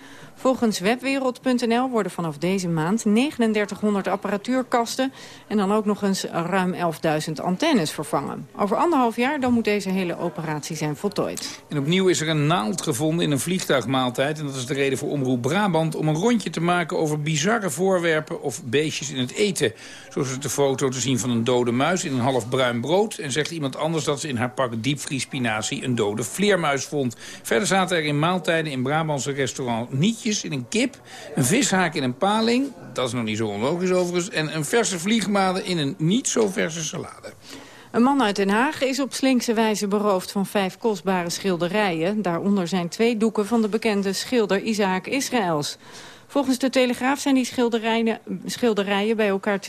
Volgens webwereld.nl worden vanaf deze maand 3900 apparatuurkasten... en dan ook nog eens ruim 11.000 antennes vervangen. Over anderhalf jaar dan moet deze hele operatie zijn voltooid. En opnieuw is er een naald gevonden in een vliegtuigmaaltijd... en dat is de reden voor Omroep Brabant om een rondje te maken... over bizarre voorwerpen of beestjes in het eten. Zo is de foto te zien van een dode muis in een half bruin brood... en zegt iemand anders dat ze in haar pak diepvriespinazie... een dode vleermuis vond. Verder zaten er in maaltijden in Brabantse restaurant nietjes in een kip, een vishaak in een paling... dat is nog niet zo onlogisch overigens... en een verse vliegmade in een niet zo verse salade. Een man uit Den Haag is op slinkse wijze beroofd van vijf kostbare schilderijen. Daaronder zijn twee doeken van de bekende schilder Isaac Israëls. Volgens de Telegraaf zijn die schilderijen, schilderijen bij elkaar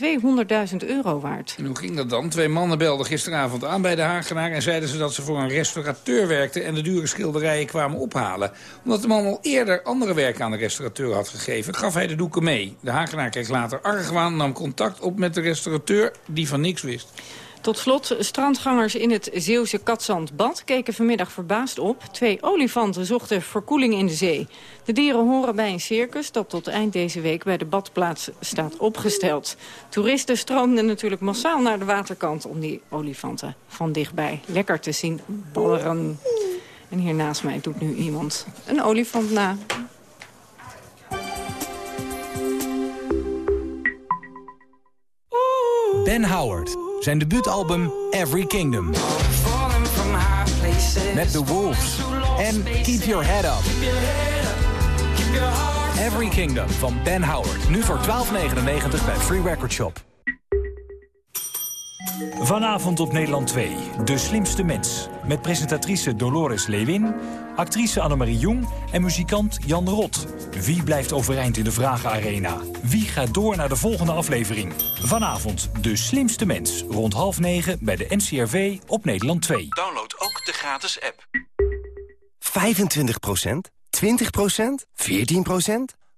200.000 euro waard. En hoe ging dat dan? Twee mannen belden gisteravond aan bij de Hagenaar... en zeiden ze dat ze voor een restaurateur werkten... en de dure schilderijen kwamen ophalen. Omdat de man al eerder andere werk aan de restaurateur had gegeven... gaf hij de doeken mee. De Hagenaar kreeg later argwaan, nam contact op met de restaurateur... die van niks wist. Tot slot, strandgangers in het Zeeuwse Katzandbad keken vanmiddag verbaasd op. Twee olifanten zochten verkoeling in de zee. De dieren horen bij een circus dat tot eind deze week bij de badplaats staat opgesteld. Toeristen stroomden natuurlijk massaal naar de waterkant om die olifanten van dichtbij lekker te zien balleren. En hier naast mij doet nu iemand een olifant na. Ben Howard, zijn debuutalbum Every Kingdom. Met The Wolves en Keep Your Head Up. Every Kingdom van Ben Howard. Nu voor 12,99 bij Free Record Shop. Vanavond op Nederland 2, De Slimste Mens. Met presentatrice Dolores Lewin, actrice Annemarie Jong en muzikant Jan Rot. Wie blijft overeind in de Vragenarena? Wie gaat door naar de volgende aflevering? Vanavond De Slimste Mens, rond half negen bij de NCRV op Nederland 2. Download ook de gratis app. 25% 20% 14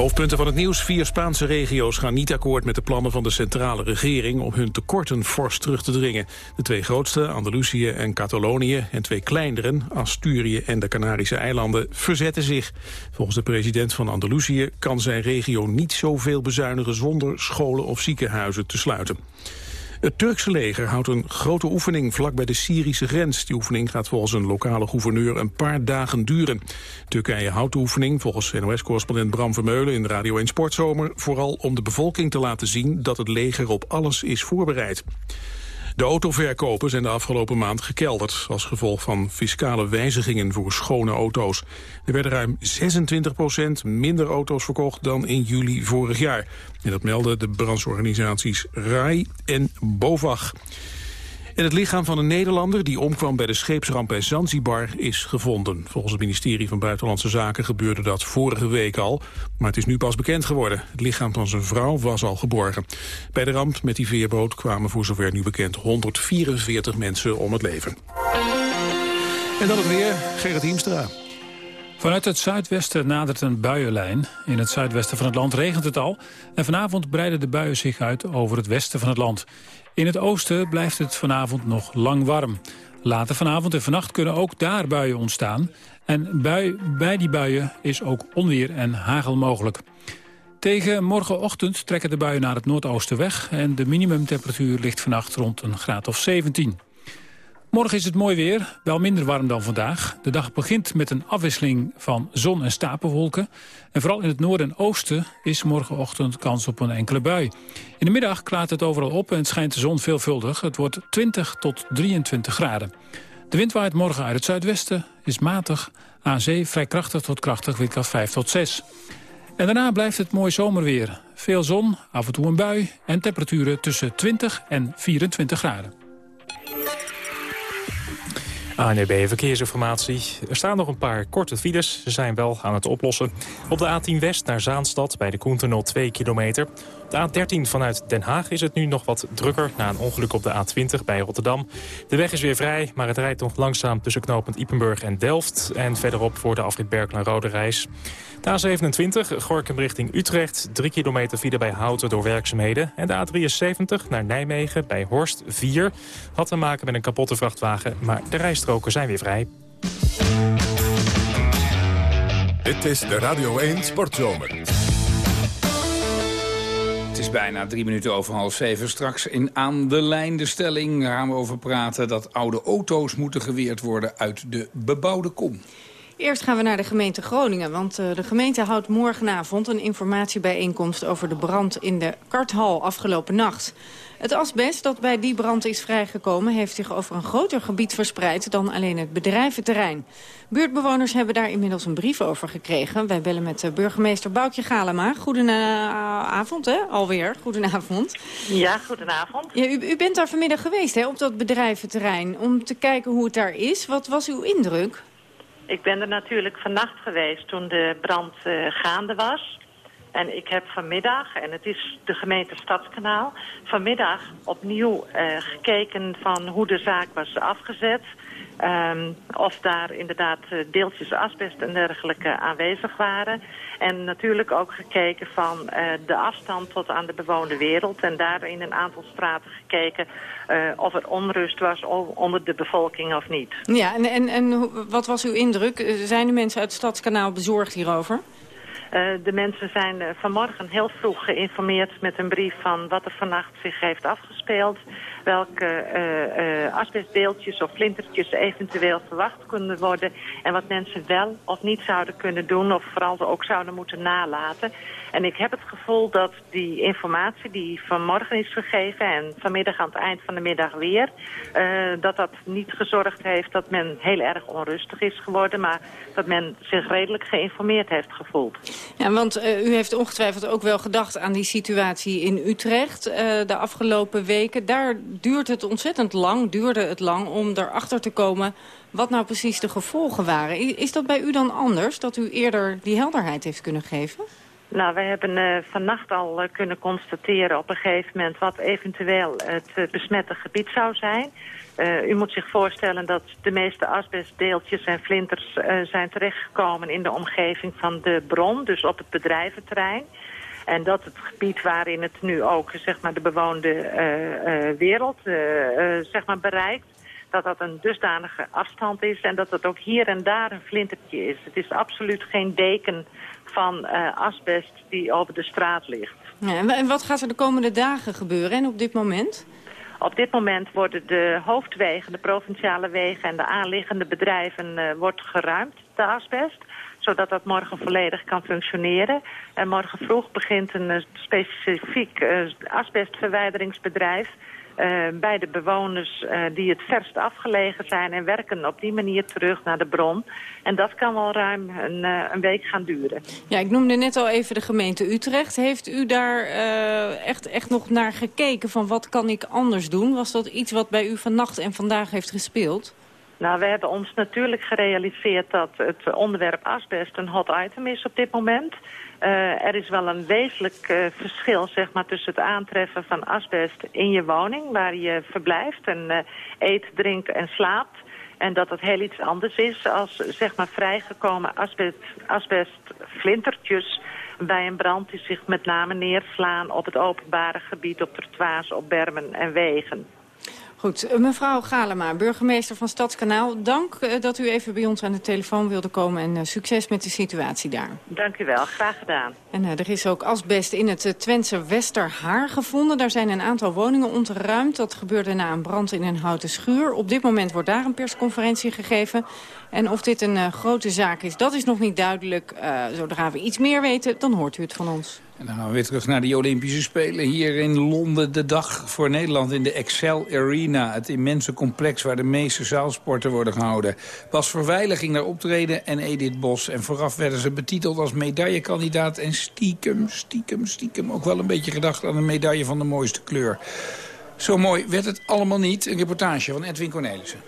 Hoofdpunten van het nieuws. Vier Spaanse regio's gaan niet akkoord met de plannen van de centrale regering om hun tekorten fors terug te dringen. De twee grootste, Andalusië en Catalonië, en twee kleineren, Asturië en de Canarische eilanden, verzetten zich. Volgens de president van Andalusië kan zijn regio niet zoveel bezuinigen zonder scholen of ziekenhuizen te sluiten. Het Turkse leger houdt een grote oefening vlak bij de Syrische grens. Die oefening gaat volgens een lokale gouverneur een paar dagen duren. Turkije houdt de oefening, volgens NOS-correspondent Bram Vermeulen in Radio 1 Sportzomer, vooral om de bevolking te laten zien dat het leger op alles is voorbereid. De autoverkopen zijn de afgelopen maand gekelderd... als gevolg van fiscale wijzigingen voor schone auto's. Er werden ruim 26% minder auto's verkocht dan in juli vorig jaar. En dat melden de brancheorganisaties RAI en BOVAG. Het lichaam van een Nederlander die omkwam bij de scheepsramp bij Zanzibar is gevonden. Volgens het ministerie van Buitenlandse Zaken gebeurde dat vorige week al. Maar het is nu pas bekend geworden. Het lichaam van zijn vrouw was al geborgen. Bij de ramp met die veerboot kwamen voor zover nu bekend 144 mensen om het leven. En dan het weer, Gerrit Hiemstra. Vanuit het zuidwesten nadert een buienlijn. In het zuidwesten van het land regent het al. En vanavond breiden de buien zich uit over het westen van het land. In het oosten blijft het vanavond nog lang warm. Later vanavond en vannacht kunnen ook daar buien ontstaan. En bij die buien is ook onweer en hagel mogelijk. Tegen morgenochtend trekken de buien naar het noordoosten weg... en de minimumtemperatuur ligt vannacht rond een graad of 17. Morgen is het mooi weer, wel minder warm dan vandaag. De dag begint met een afwisseling van zon en stapelwolken. En vooral in het noorden en oosten is morgenochtend kans op een enkele bui. In de middag klaart het overal op en schijnt de zon veelvuldig. Het wordt 20 tot 23 graden. De wind waait morgen uit het zuidwesten, is matig, aan zee vrij krachtig tot krachtig, windkracht 5 tot 6. En daarna blijft het mooi zomerweer. Veel zon, af en toe een bui en temperaturen tussen 20 en 24 graden. ANEB Verkeersinformatie. Er staan nog een paar korte files. Ze zijn wel aan het oplossen. Op de A10 West naar Zaanstad bij de Koentunnel 2 kilometer. De A13 vanuit Den Haag is het nu nog wat drukker... na een ongeluk op de A20 bij Rotterdam. De weg is weer vrij, maar het rijdt nog langzaam... tussen knooppunt Ipenburg en Delft. En verderop voor de afrit Berkel-Rode Reis. De A27, Gorkum richting Utrecht. 3 kilometer file bij Houten door werkzaamheden. En de A73 naar Nijmegen bij Horst 4. Had te maken met een kapotte vrachtwagen, maar de rijstroken zijn weer vrij. Dit is de Radio 1 Sportzomer. Is bijna drie minuten over half zeven. Straks in aan de lijn de stelling gaan we over praten... dat oude auto's moeten geweerd worden uit de bebouwde kom. Eerst gaan we naar de gemeente Groningen, want uh, de gemeente houdt morgenavond een informatiebijeenkomst over de brand in de karthal afgelopen nacht. Het asbest dat bij die brand is vrijgekomen heeft zich over een groter gebied verspreid dan alleen het bedrijventerrein. Buurtbewoners hebben daar inmiddels een brief over gekregen. Wij bellen met uh, burgemeester Boukje Galema. Goedenavond, hè? Alweer. Goedenavond. Ja, goedenavond. Ja, u, u bent daar vanmiddag geweest, hè, op dat bedrijventerrein, om te kijken hoe het daar is. Wat was uw indruk? Ik ben er natuurlijk vannacht geweest toen de brand uh, gaande was. En ik heb vanmiddag, en het is de gemeente Stadskanaal... vanmiddag opnieuw uh, gekeken van hoe de zaak was afgezet... Um, of daar inderdaad uh, deeltjes asbest en dergelijke aanwezig waren. En natuurlijk ook gekeken van uh, de afstand tot aan de bewoonde wereld. En daar in een aantal straten gekeken of er onrust was onder de bevolking of niet. Ja, en, en, en wat was uw indruk? Zijn de mensen uit Stadskanaal bezorgd hierover? Uh, de mensen zijn uh, vanmorgen heel vroeg geïnformeerd met een brief van wat er vannacht zich heeft afgespeeld. Welke uh, asbestdeeltjes of flintertjes eventueel verwacht kunnen worden. En wat mensen wel of niet zouden kunnen doen of vooral ook zouden moeten nalaten. En ik heb het gevoel dat die informatie die vanmorgen is gegeven en vanmiddag aan het eind van de middag weer, dat dat niet gezorgd heeft dat men heel erg onrustig is geworden, maar dat men zich redelijk geïnformeerd heeft gevoeld. Ja, want uh, u heeft ongetwijfeld ook wel gedacht aan die situatie in Utrecht uh, de afgelopen weken. Daar duurt het ontzettend lang, duurde het lang om erachter te komen wat nou precies de gevolgen waren. Is dat bij u dan anders, dat u eerder die helderheid heeft kunnen geven? Nou, we hebben uh, vannacht al kunnen constateren op een gegeven moment wat eventueel het besmette gebied zou zijn. Uh, u moet zich voorstellen dat de meeste asbestdeeltjes en flinters uh, zijn terechtgekomen in de omgeving van de bron, dus op het bedrijventerrein. En dat het gebied waarin het nu ook zeg maar, de bewoonde uh, wereld zeg maar, bereikt, dat dat een dusdanige afstand is en dat het ook hier en daar een flintertje is. Het is absoluut geen deken van asbest die over de straat ligt. En wat gaat er de komende dagen gebeuren en op dit moment? Op dit moment worden de hoofdwegen, de provinciale wegen en de aanliggende bedrijven uh, wordt geruimd, de asbest. Zodat dat morgen volledig kan functioneren. En morgen vroeg begint een uh, specifiek uh, asbestverwijderingsbedrijf bij de bewoners uh, die het verst afgelegen zijn... en werken op die manier terug naar de bron. En dat kan wel ruim een, uh, een week gaan duren. Ja, ik noemde net al even de gemeente Utrecht. Heeft u daar echt, echt nog naar gekeken van wat kan ik anders doen? Was dat iets wat bij u vannacht en vandaag heeft gespeeld? Nou, we hebben ons natuurlijk gerealiseerd dat het onderwerp asbest een hot item is op dit moment... Uh, er is wel een wezenlijk uh, verschil zeg maar, tussen het aantreffen van asbest in je woning... waar je verblijft en uh, eet, drinkt en slaapt. En dat het heel iets anders is als zeg maar, vrijgekomen asbest, asbestflintertjes... bij een brand die zich met name neerslaan op het openbare gebied... op trottoirs, op bermen en wegen. Goed, eh, mevrouw Galema, burgemeester van Stadskanaal. Dank eh, dat u even bij ons aan de telefoon wilde komen en eh, succes met de situatie daar. Dank u wel, graag gedaan. En er is ook asbest in het Twentse Westerhaar gevonden. Daar zijn een aantal woningen ontruimd. Dat gebeurde na een brand in een houten schuur. Op dit moment wordt daar een persconferentie gegeven. En of dit een grote zaak is, dat is nog niet duidelijk. zodra we iets meer weten, dan hoort u het van ons. Dan gaan we weer terug naar de Olympische Spelen hier in Londen. De dag voor Nederland in de Excel Arena. Het immense complex waar de meeste zaalsporten worden gehouden. Bas Verwijlen ging optreden en Edith Bos. En vooraf werden ze betiteld als medaillekandidaat. En stiekem, stiekem, stiekem ook wel een beetje gedacht aan een medaille van de mooiste kleur. Zo mooi werd het allemaal niet. Een reportage van Edwin Cornelissen.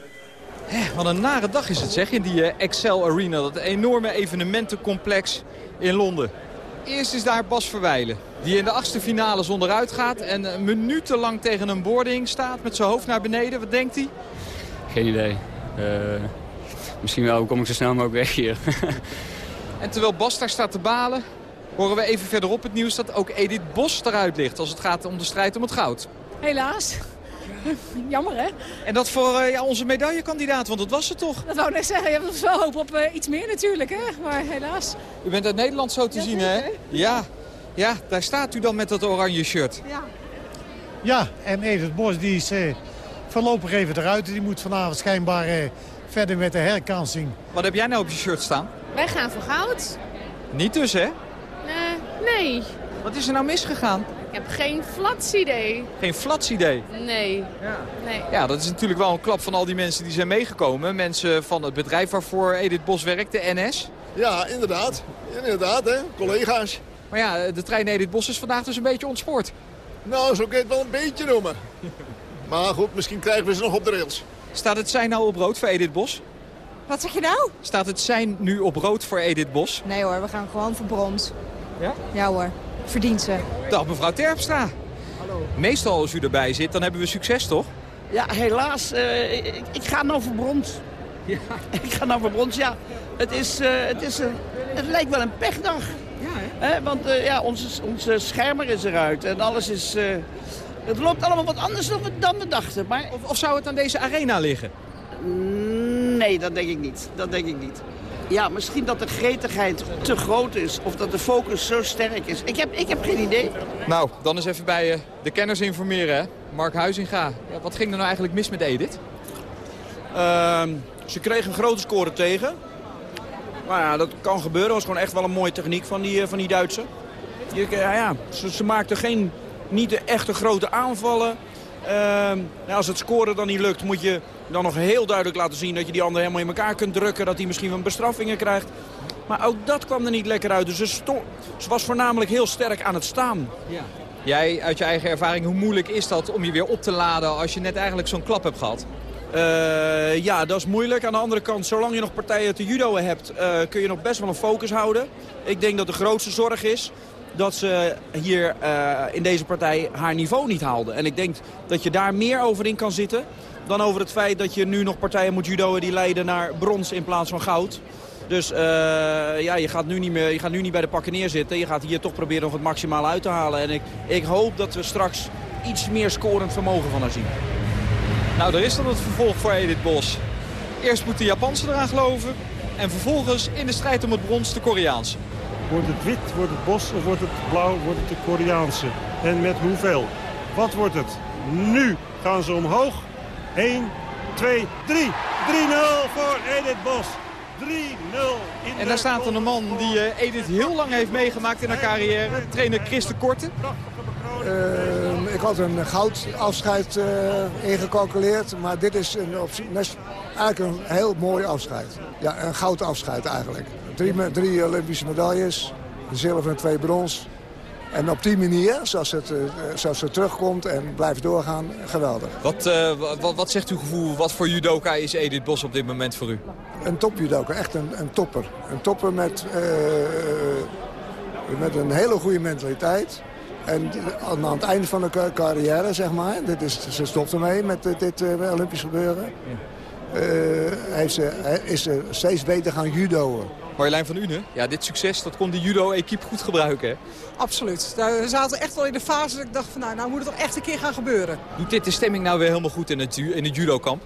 wat een nare dag is het zeg in die eh, Excel Arena. Dat enorme evenementencomplex in Londen. Eerst is daar Bas Verwijlen. Die in de achtste finale onderuit gaat en minutenlang tegen een boarding staat met zijn hoofd naar beneden. Wat denkt hij? Geen idee. Uh, misschien wel, kom ik zo snel mogelijk weg hier. [LAUGHS] en terwijl Bas daar staat te balen, horen we even verderop het nieuws dat ook Edith Bos eruit ligt als het gaat om de strijd om het goud. Helaas. [LAUGHS] Jammer, hè? En dat voor uh, ja, onze medaillekandidaat, want dat was ze toch? Dat wou ik net zeggen. Je hebt wel hoop op uh, iets meer natuurlijk, hè? Maar helaas. U bent uit Nederland zo te zien, hè? Ja. Ja, daar staat u dan met dat oranje shirt. Ja. Ja, en Edith Bos die is uh, voorlopig even eruit. Die moet vanavond schijnbaar verder met de herkansing. Wat heb jij nou op je shirt staan? Wij gaan voor goud. Niet dus, hè? nee. Wat is er nou misgegaan? Ik heb geen flats idee. Geen flats idee? Nee. Ja. nee. Ja, dat is natuurlijk wel een klap van al die mensen die zijn meegekomen. Mensen van het bedrijf waarvoor Edith Bos werkt, de NS. Ja, inderdaad. Inderdaad, hè. Collega's. Maar ja, de trein Edith Bos is vandaag dus een beetje ontspoord. Nou, zo kun je het wel een beetje noemen. maar goed, misschien krijgen we ze nog op de rails. Staat het zijn nou op rood voor Edith Bos? Wat zeg je nou? Staat het zijn nu op rood voor Edith Bos? Nee hoor, we gaan gewoon voor brons. Ja? Ja hoor verdient ze. Dag mevrouw Terpstra. Hallo. Meestal als u erbij zit, dan hebben we succes, toch? Ja, helaas. Uh, ik, ik, ga nou voor brons. Ja. [LAUGHS] ik ga nou voor brons, ja. Het, is, uh, het, is een, het lijkt wel een pechdag. Ja, hè? Want uh, ja, onze, onze schermer is eruit en alles is... het loopt allemaal wat anders dan we, dan we dachten. Maar... Of, of zou het aan deze arena liggen? Nee, dat denk ik niet. Dat denk ik niet. Ja, misschien dat de gretigheid te groot is of dat de focus zo sterk is. Ik heb, ik heb geen idee. Nou, dan eens even bij uh, de kenners informeren. Hè? Mark Huizinga, ja, wat ging er nou eigenlijk mis met Edith? Uh, ze kreeg een grote score tegen. Maar ja, dat kan gebeuren. Dat was gewoon echt wel een mooie techniek van die, uh, van die Duitse. Ja, ja, ze, ze maakte geen, niet de echte grote aanvallen. Uh, als het scoren dan niet lukt, moet je dan nog heel duidelijk laten zien... dat je die ander helemaal in elkaar kunt drukken. Dat hij misschien wel bestraffingen krijgt. Maar ook dat kwam er niet lekker uit. Dus ze, ze was voornamelijk heel sterk aan het staan. Ja. Jij, uit je eigen ervaring, hoe moeilijk is dat om je weer op te laden... als je net eigenlijk zo'n klap hebt gehad? Uh, ja, dat is moeilijk. Aan de andere kant, zolang je nog partijen te judo hebt... Uh, kun je nog best wel een focus houden. Ik denk dat de grootste zorg is dat ze hier uh, in deze partij haar niveau niet haalde. En ik denk dat je daar meer over in kan zitten... dan over het feit dat je nu nog partijen moet judoën die leiden naar brons in plaats van goud. Dus uh, ja, je gaat, nu niet meer, je gaat nu niet bij de pakken neerzitten. Je gaat hier toch proberen nog het maximale uit te halen. En ik, ik hoop dat we straks iets meer scorend vermogen van haar zien. Nou, er is dan het vervolg voor Edith Bos. Eerst moet de Japanse eraan geloven. En vervolgens in de strijd om het brons de Koreaanse. Wordt het wit, wordt het bos of wordt het blauw, wordt het de Koreaanse? En met hoeveel? Wat wordt het? Nu gaan ze omhoog. 1, 2, 3. 3-0 voor Edith Bos. 3-0 En daar staat dan een man die uh, Edith heel lang heeft meegemaakt in haar carrière. Trainer Chris de Korte. Uh, ik had een goudafscheid uh, ingecalculeerd. Maar dit is een, eigenlijk een heel mooi afscheid. Ja, een goudafscheid eigenlijk. Drie, drie Olympische medailles, een zilver en twee brons. En op die manier, zoals het, uh, zoals het terugkomt en blijft doorgaan, geweldig. Wat, uh, wat, wat, zegt uw gevoel, wat voor judoka is Edith Bos op dit moment voor u? Een topjudoka, echt een, een topper. Een topper met, uh, met een hele goede mentaliteit. En aan het einde van de carrière, zeg maar, dit is, ze stopt ermee met dit Olympisch gebeuren... Ja. heeft ze, is ze steeds beter gaan judoën. Marjolein van Une, ja, dit succes dat kon die judo-equipe goed gebruiken. Hè? Absoluut. We zaten echt wel in de fase dat ik dacht van nou, nou moet het toch echt een keer gaan gebeuren. Doet dit de stemming nou weer helemaal goed in het, in het judo-kamp?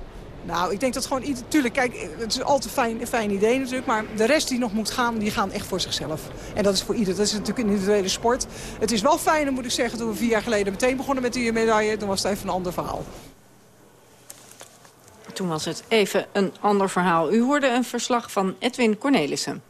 Nou, ik denk dat gewoon... Tuurlijk, kijk, het is altijd een fijn, fijn idee natuurlijk. Maar de rest die nog moet gaan, die gaan echt voor zichzelf. En dat is voor ieder. Dat is natuurlijk een individuele sport. Het is wel fijn, moet ik zeggen, toen we vier jaar geleden meteen begonnen met die medaille. Dan was het even een ander verhaal. Toen was het even een ander verhaal. U hoorde een verslag van Edwin Cornelissen.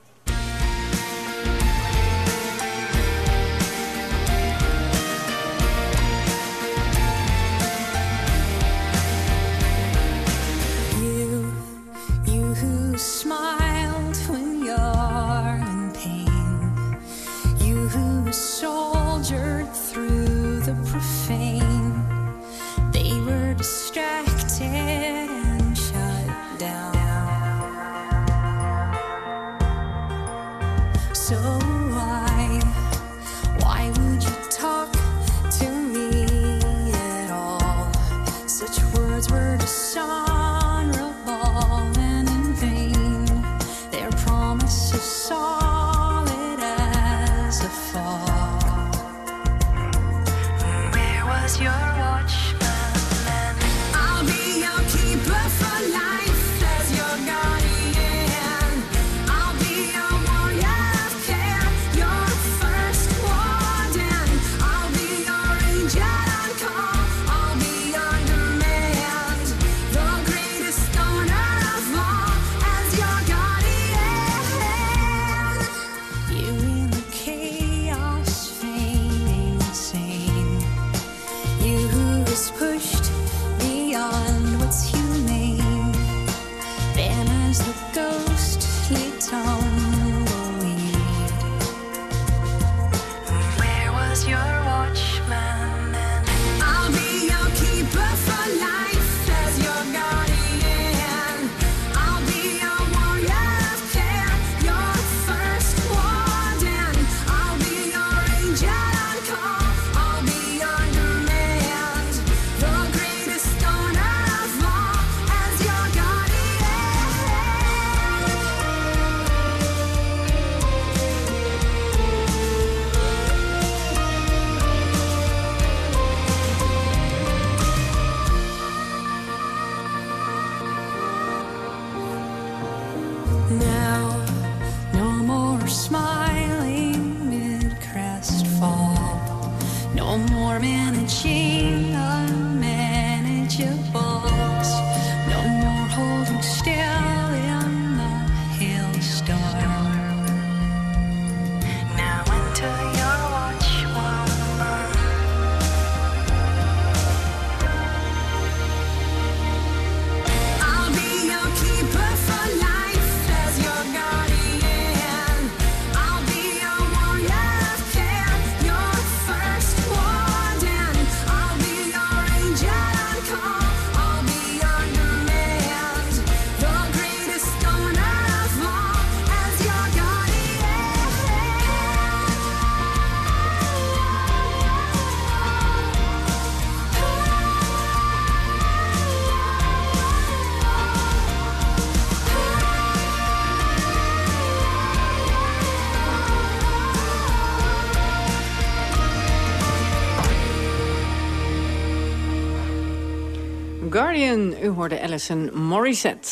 U hoorde Alison Morissette.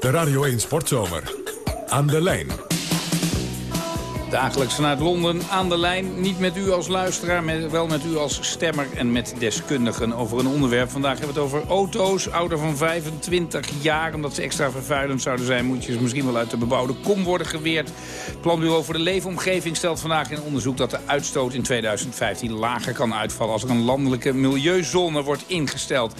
De Radio 1 Sportzomer. Aan de lijn. Dagelijks vanuit Londen aan de lijn. Niet met u als luisteraar, maar wel met u als stemmer en met deskundigen over een onderwerp. Vandaag hebben we het over auto's, ouder van 25 jaar. Omdat ze extra vervuilend zouden zijn, moet je ze misschien wel uit de bebouwde kom worden geweerd. Planbureau voor de Leefomgeving stelt vandaag in onderzoek dat de uitstoot in 2015 lager kan uitvallen als er een landelijke milieuzone wordt ingesteld.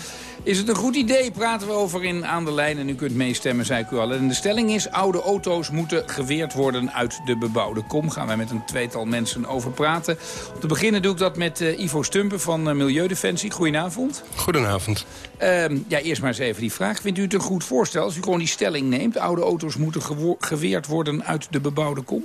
Is het een goed idee? Praten we over in Aan de Lijn. En u kunt meestemmen, zei ik u al. En de stelling is, oude auto's moeten geweerd worden uit de bebouwde kom. Gaan wij met een tweetal mensen over praten. Om te beginnen doe ik dat met uh, Ivo Stumpen van uh, Milieudefensie. Goedenavond. Goedenavond. Uh, ja, eerst maar eens even die vraag. Vindt u het een goed voorstel als u gewoon die stelling neemt? Oude auto's moeten geweerd worden uit de bebouwde kom?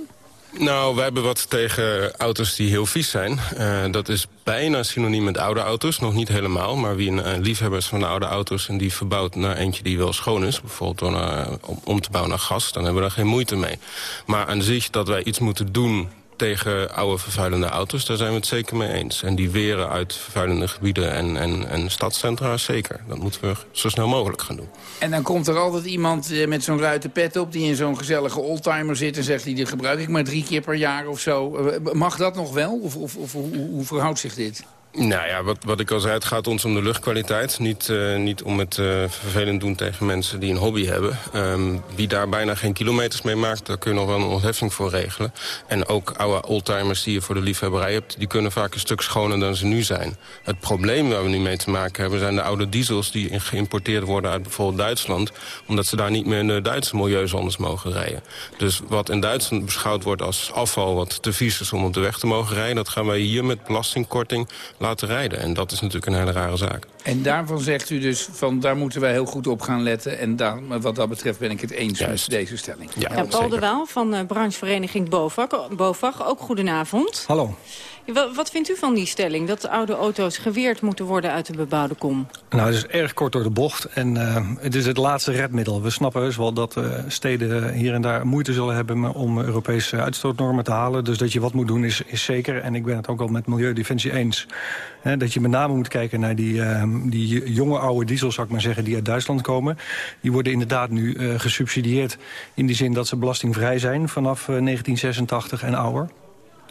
Nou, wij hebben wat tegen auto's die heel vies zijn. Uh, dat is bijna synoniem met oude auto's. Nog niet helemaal, maar wie een uh, liefhebber is van de oude auto's... en die verbouwt naar eentje die wel schoon is... bijvoorbeeld naar, om, om te bouwen naar gas... dan hebben we daar geen moeite mee. Maar aan zich dat wij iets moeten doen tegen oude vervuilende auto's, daar zijn we het zeker mee eens. En die weren uit vervuilende gebieden en, en, en stadscentra, zeker. Dat moeten we zo snel mogelijk gaan doen. En dan komt er altijd iemand eh, met zo'n ruite pet op... die in zo'n gezellige oldtimer zit en zegt... die gebruik ik maar drie keer per jaar of zo. Eh, mag dat nog wel? Of, of, of hoe, hoe verhoudt zich dit? Nou ja, wat, wat ik al zei, het gaat ons om de luchtkwaliteit. Niet, uh, niet om het uh, vervelend doen tegen mensen die een hobby hebben. Um, wie daar bijna geen kilometers mee maakt, daar kun je nog wel een ontheffing voor regelen. En ook oude oldtimers die je voor de liefhebberij hebt... die kunnen vaak een stuk schoner dan ze nu zijn. Het probleem waar we nu mee te maken hebben... zijn de oude diesels die geïmporteerd worden uit bijvoorbeeld Duitsland... omdat ze daar niet meer in de Duitse milieuzones mogen rijden. Dus wat in Duitsland beschouwd wordt als afval... wat te vies is om op de weg te mogen rijden... dat gaan wij hier met belastingkorting laten rijden. En dat is natuurlijk een hele rare zaak. En daarvan zegt u dus, van daar moeten wij heel goed op gaan letten. En daar, wat dat betreft ben ik het eens Juist. met deze stelling. Ja, ja Paul de Waal van uh, branchevereniging BOVAG. BOVAG, ook goedenavond. Hallo. Wat vindt u van die stelling, dat de oude auto's geweerd moeten worden uit de bebouwde kom? Nou, het is erg kort door de bocht en uh, het is het laatste redmiddel. We snappen heus wel dat uh, steden hier en daar moeite zullen hebben om Europese uitstootnormen te halen. Dus dat je wat moet doen is, is zeker. En ik ben het ook al met Milieudefensie eens. Dat je met name moet kijken naar die, uh, die jonge oude diesels, zou ik maar zeggen, die uit Duitsland komen. Die worden inderdaad nu gesubsidieerd in die zin dat ze belastingvrij zijn vanaf 1986 en ouder.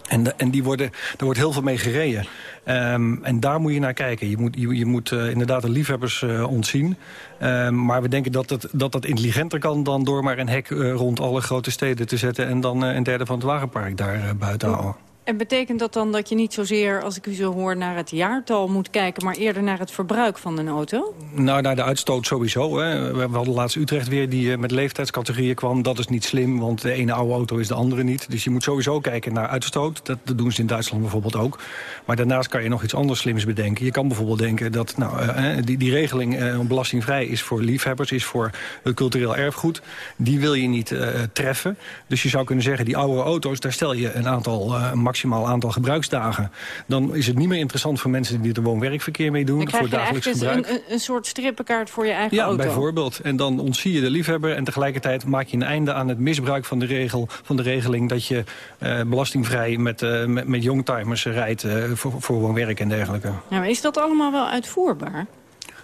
En, en die worden, er wordt heel veel mee gereden. Um, en daar moet je naar kijken. Je moet, je, je moet uh, inderdaad de liefhebbers uh, ontzien. Um, maar we denken dat, het, dat dat intelligenter kan... dan door maar een hek uh, rond alle grote steden te zetten... en dan een derde van het wagenpark daar buiten houden. En betekent dat dan dat je niet zozeer, als ik u zo hoor... naar het jaartal moet kijken, maar eerder naar het verbruik van een auto? Nou, naar de uitstoot sowieso. Hè. We hadden laatst Utrecht weer die eh, met leeftijdscategorieën kwam. Dat is niet slim, want de ene oude auto is de andere niet. Dus je moet sowieso kijken naar uitstoot. Dat, dat doen ze in Duitsland bijvoorbeeld ook. Maar daarnaast kan je nog iets anders slims bedenken. Je kan bijvoorbeeld denken dat nou, uh, die, die regeling uh, belastingvrij is voor liefhebbers... is voor het cultureel erfgoed. Die wil je niet uh, treffen. Dus je zou kunnen zeggen, die oude auto's... daar stel je een aantal maximaal maximaal aantal gebruiksdagen... dan is het niet meer interessant voor mensen die er woon-werkverkeer mee doen. voor dagelijks gebruik. Een, een soort strippenkaart voor je eigen ja, auto. Ja, bijvoorbeeld. En dan ontzie je de liefhebber en tegelijkertijd maak je een einde aan het misbruik van de, regel, van de regeling... dat je uh, belastingvrij met, uh, met, met youngtimers rijdt uh, voor, voor woon-werk en dergelijke. Ja, maar is dat allemaal wel uitvoerbaar?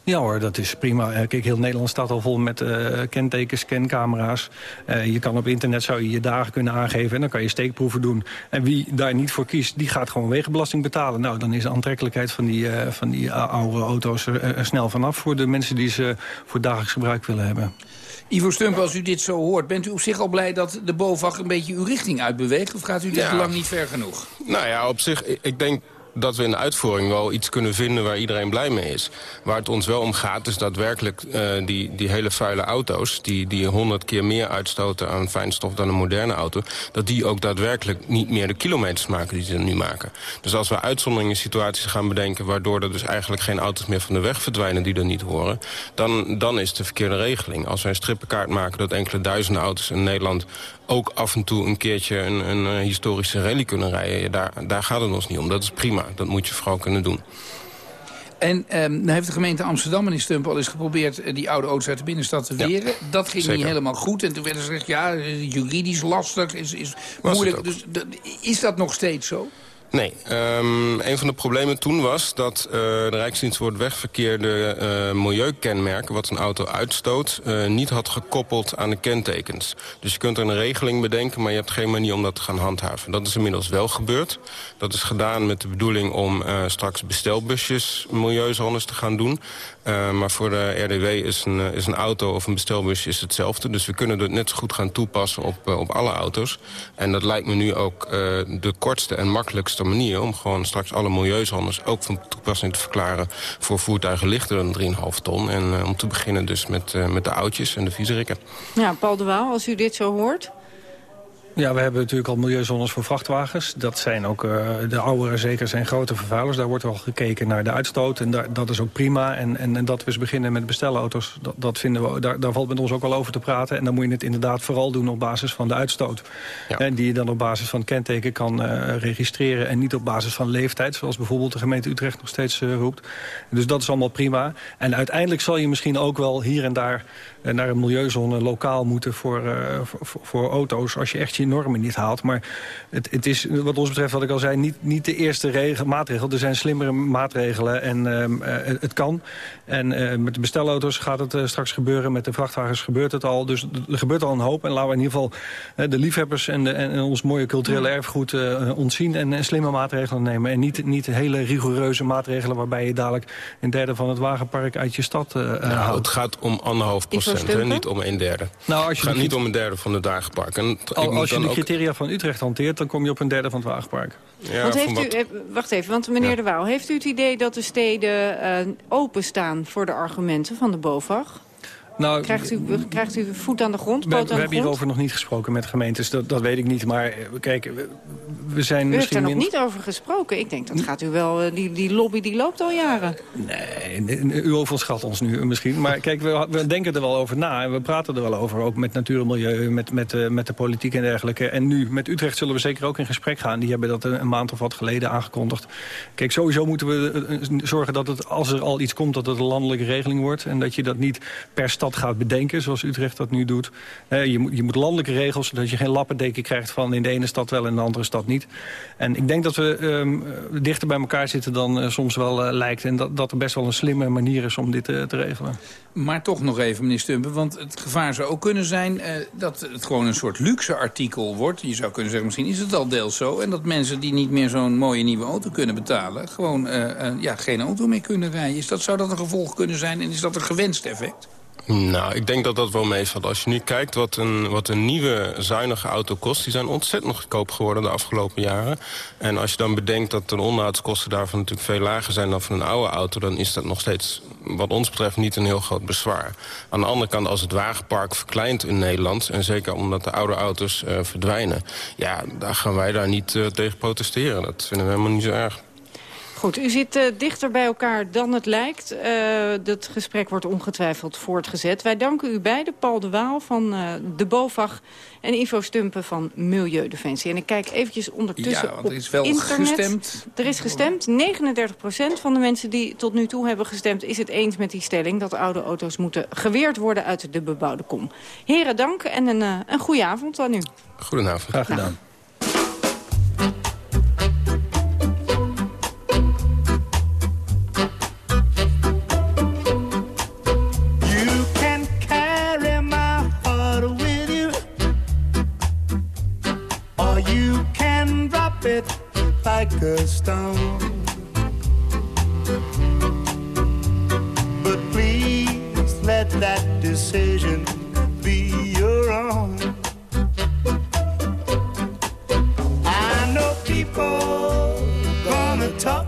Ja hoor, dat is prima. Eh, kijk, heel Nederland staat al vol met uh, kentekens, scancamera's. Uh, je kan op internet zou je je dagen kunnen aangeven en dan kan je steekproeven doen. En wie daar niet voor kiest, die gaat gewoon wegenbelasting betalen. Nou, dan is de aantrekkelijkheid van die, uh, van die oude auto's er snel vanaf... voor de mensen die ze voor dagelijks gebruik willen hebben. Ivo Stump, als u dit zo hoort, bent u op zich al blij dat de BOVAG een beetje uw richting uitbeweegt? Of gaat u dit ja. lang niet ver genoeg? Nou ja, op zich, ik denk dat we in de uitvoering wel iets kunnen vinden waar iedereen blij mee is. Waar het ons wel om gaat is daadwerkelijk uh, die, die hele vuile auto's... die, die 100 keer meer uitstoten aan fijnstof dan een moderne auto... dat die ook daadwerkelijk niet meer de kilometers maken die ze nu maken. Dus als we uitzonderingssituaties gaan bedenken... waardoor er dus eigenlijk geen auto's meer van de weg verdwijnen die er niet horen... dan, dan is de verkeerde regeling. Als wij een strippenkaart maken dat enkele duizenden auto's in Nederland ook af en toe een keertje een, een, een historische rally kunnen rijden. Daar, daar gaat het ons niet om. Dat is prima. Dat moet je vooral kunnen doen. En um, heeft de gemeente Amsterdam en in Stump al eens geprobeerd... die oude auto's uit de binnenstad te weren. Ja, dat ging zeker. niet helemaal goed. En toen werden ze gezegd, ja, juridisch lastig, is, is moeilijk. Dus is dat nog steeds zo? Nee, um, een van de problemen toen was dat uh, de Rijksdienst voor het Wegverkeer de uh, milieukenmerken, wat een auto uitstoot, uh, niet had gekoppeld aan de kentekens. Dus je kunt er een regeling bedenken, maar je hebt geen manier om dat te gaan handhaven. Dat is inmiddels wel gebeurd. Dat is gedaan met de bedoeling om straks bestelbusjes milieuzones te gaan doen. maar voor de RDW is een, is een auto of een bestelbusje is hetzelfde. Dus we kunnen het net zo goed gaan toepassen op, op alle auto's. En dat lijkt me nu ook de kortste en makkelijkste manier... om gewoon straks alle milieuzones ook van toepassing te verklaren... voor voertuigen lichter dan 3,5 ton. En uh, om te beginnen dus met, uh, met de oudjes en de viezerikken. Ja, Paul de Waal, als u dit zo hoort... Ja, we hebben natuurlijk al milieuzones voor vrachtwagens. Dat zijn ook, uh, de oudere zeker zijn grote vervuilers. Daar wordt al gekeken naar de uitstoot en daar, dat is ook prima. En, en, en, dat we eens beginnen met bestelauto's, dat, dat vinden we, daar, daar valt met ons ook wel over te praten. En dan moet je het inderdaad vooral doen op basis van de uitstoot. Ja. En die je dan op basis van kenteken kan uh, registreren... en niet op basis van leeftijd, zoals bijvoorbeeld de gemeente Utrecht nog steeds uh, roept. Dus dat is allemaal prima. En uiteindelijk zal je misschien ook wel hier en daar naar een milieuzone lokaal moeten voor, voor, voor auto's... als je echt je normen niet haalt. Maar het, het is wat ons betreft, wat ik al zei, niet, niet de eerste regel, maatregel. Er zijn slimmere maatregelen en uh, het kan. En uh, met de bestelauto's gaat het uh, straks gebeuren. Met de vrachtwagens gebeurt het al. Dus er gebeurt al een hoop. En laten we in ieder geval de liefhebbers en, de, en, ons mooie culturele erfgoed ontzien. En, en, slimme maatregelen nemen. En niet, niet hele rigoureuze maatregelen waarbij je dadelijk een derde van het wagenpark uit je stad nou. Het gaat om anderhalf procent, niet om een derde. Nou, als je het gaat niet om een derde van het wagenpark. En al, als je de criteria van Utrecht hanteert, dan kom je op een derde van het wagenpark. Ja, want heeft u, eh, wacht even, want meneer ja. De Waal, heeft u het idee dat de steden uh, openstaan voor de argumenten van de BOVAG? Nou, krijgt, u, krijgt u voet aan de grond, we, aan we hebben hierover nog niet gesproken met gemeentes, dat, dat weet ik niet. Maar eh, kijk, we, we zijn u misschien... heeft er nog niet over gesproken. Ik denk, dat gaat u wel, die, die lobby die loopt al jaren. Nee, u overschat ons nu misschien. Maar kijk, we, we denken er wel over na en we praten er wel over. Ook met natuur en milieu, met, met, uh, met de politiek en dergelijke. En nu, met Utrecht zullen we zeker ook in gesprek gaan. Die hebben dat een maand of wat geleden aangekondigd. Kijk, sowieso moeten we zorgen dat het, als er al iets komt, dat het een landelijke regeling wordt. En dat je dat niet per stad gaat bedenken, zoals Utrecht dat nu doet. Je, moet, je moet landelijke regels, zodat je geen lappendeken krijgt van in de ene stad wel en in de andere stad niet. En ik denk dat we um, dichter bij elkaar zitten dan uh, soms wel uh, lijkt. En dat, dat er best wel een slimme manier is om dit te regelen. Maar toch nog even, meneer Stumpen, want het gevaar zou ook kunnen zijn... dat het gewoon een soort luxe artikel wordt. Je zou kunnen zeggen, misschien is het al deels zo. En dat mensen die niet meer zo'n mooie nieuwe auto kunnen betalen... gewoon ja, geen auto meer kunnen rijden. Is dat, zou dat een gevolg kunnen zijn en is dat een gewenst effect? Nou, ik denk dat dat wel meevalt. Als je nu kijkt wat een, wat een nieuwe zuinige auto kost... die zijn ontzettend goedkoop geworden de afgelopen jaren. En als je dan bedenkt dat de onderhoudskosten daarvan natuurlijk veel lager zijn... dan van een oude auto, dan is dat nog steeds wat ons betreft niet een heel groot bezwaar. Aan de andere kant, als het wagenpark verkleint in Nederland... en zeker omdat de oude auto's uh, verdwijnen... ja, daar gaan wij daar niet uh, tegen protesteren. Dat vinden we helemaal niet zo erg. Goed, u zit uh, dichter bij elkaar dan het lijkt. Uh, dat gesprek wordt ongetwijfeld voortgezet. Wij danken u beiden, Paul de Waal van uh, de BOVAG... en Ivo Stumpen van Milieudefensie. En ik kijk eventjes ondertussen ja, want er is wel internet. gestemd. Er is gestemd. 39% van de mensen die tot nu toe hebben gestemd... is het eens met die stelling dat oude auto's moeten geweerd worden... uit de bebouwde kom. Heren, dank en een, een goede avond aan u. Goedenavond. Graag gedaan. Nou. Like a stone. But please let that decision be your own. I know people gonna talk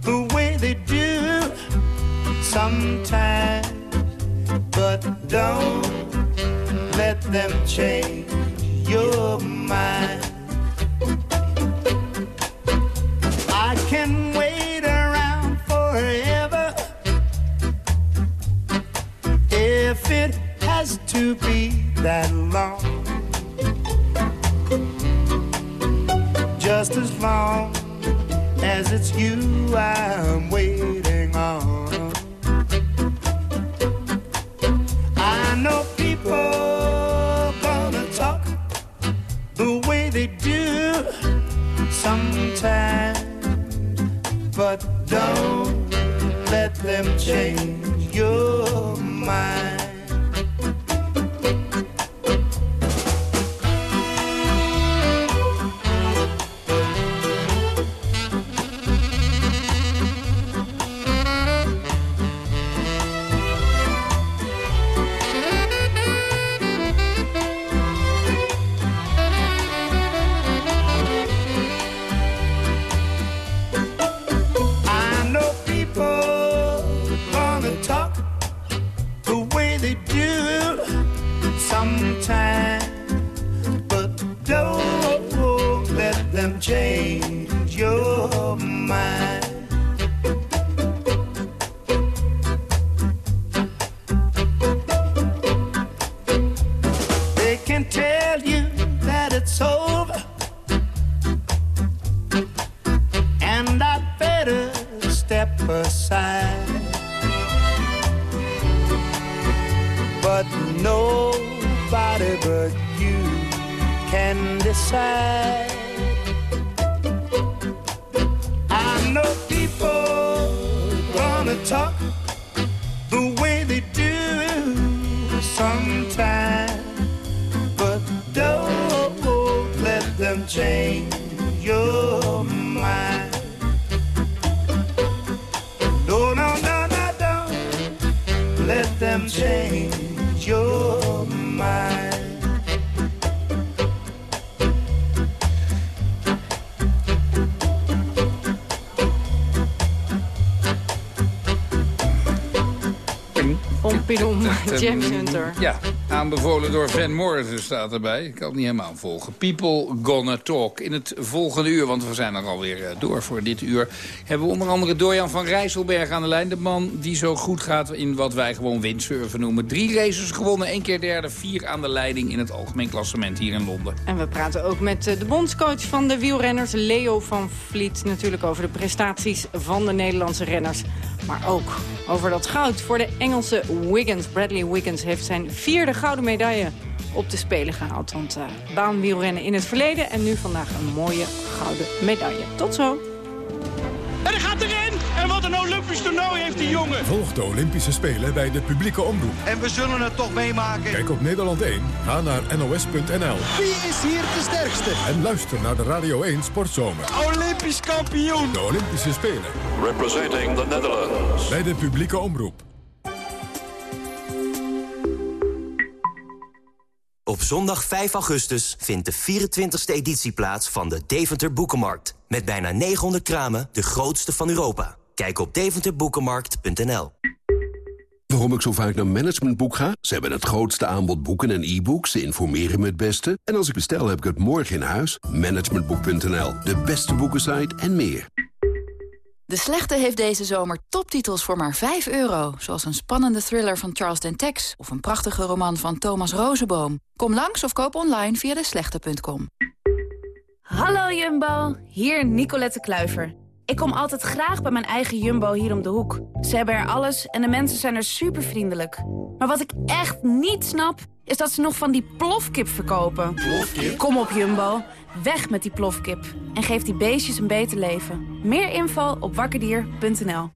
the way they do sometimes, but don't let them change your mind. Can wait around forever if it has to be that long. Just as long as it's you I'm waiting sometimes, but don't let them change your Pompidom, James Hunter. Ja, aanbevolen door Van Morrison staat erbij. Ik kan het niet helemaal volgen. People gonna talk. In het volgende uur, want we zijn er alweer eh, door voor dit uur... hebben we onder andere Dojan van Rijsselberg aan de lijn. De man die zo goed gaat in wat wij gewoon windsurfen noemen. Drie races gewonnen, één keer derde, vier aan de leiding... in het algemeen klassement hier in Londen. En we praten ook met eh, de bondscoach van de wielrenners, Leo van Vliet. Natuurlijk over de prestaties van de Nederlandse renners. Maar ook over dat goud voor de Engelse Wiggins. Bradley Wiggins heeft zijn vierde gouden medaille op de Spelen gehaald. Want uh, baanwielrennen in het verleden en nu vandaag een mooie gouden medaille. Tot zo. En hij gaat erin! En wat een Olympisch toernooi heeft die jongen! Volg de Olympische Spelen bij de publieke omroep. En we zullen het toch meemaken. Kijk op Nederland 1, ga naar nos.nl. Wie is hier de sterkste? En luister naar de Radio 1 Sportzomer. Olympisch kampioen! De Olympische Spelen. Representing the Netherlands. Bij de publieke omroep. Op zondag 5 augustus vindt de 24e editie plaats van de Deventer Boekenmarkt. Met bijna 900 kramen, de grootste van Europa. Kijk op deventerboekenmarkt.nl. Waarom ik zo vaak naar Managementboek ga? Ze hebben het grootste aanbod boeken en e-books. Ze informeren me het beste. En als ik bestel, heb ik het morgen in huis. Managementboek.nl, de beste boekensite en meer. De Slechte heeft deze zomer toptitels voor maar 5 euro. Zoals een spannende thriller van Charles Dentex... of een prachtige roman van Thomas Rozenboom. Kom langs of koop online via deslechte.com. Hallo Jumbo, hier Nicolette Kluiver. Ik kom altijd graag bij mijn eigen Jumbo hier om de hoek. Ze hebben er alles en de mensen zijn er super vriendelijk. Maar wat ik echt niet snap, is dat ze nog van die plofkip verkopen. Kom op Jumbo, weg met die plofkip. En geef die beestjes een beter leven. Meer info op wakkerdier.nl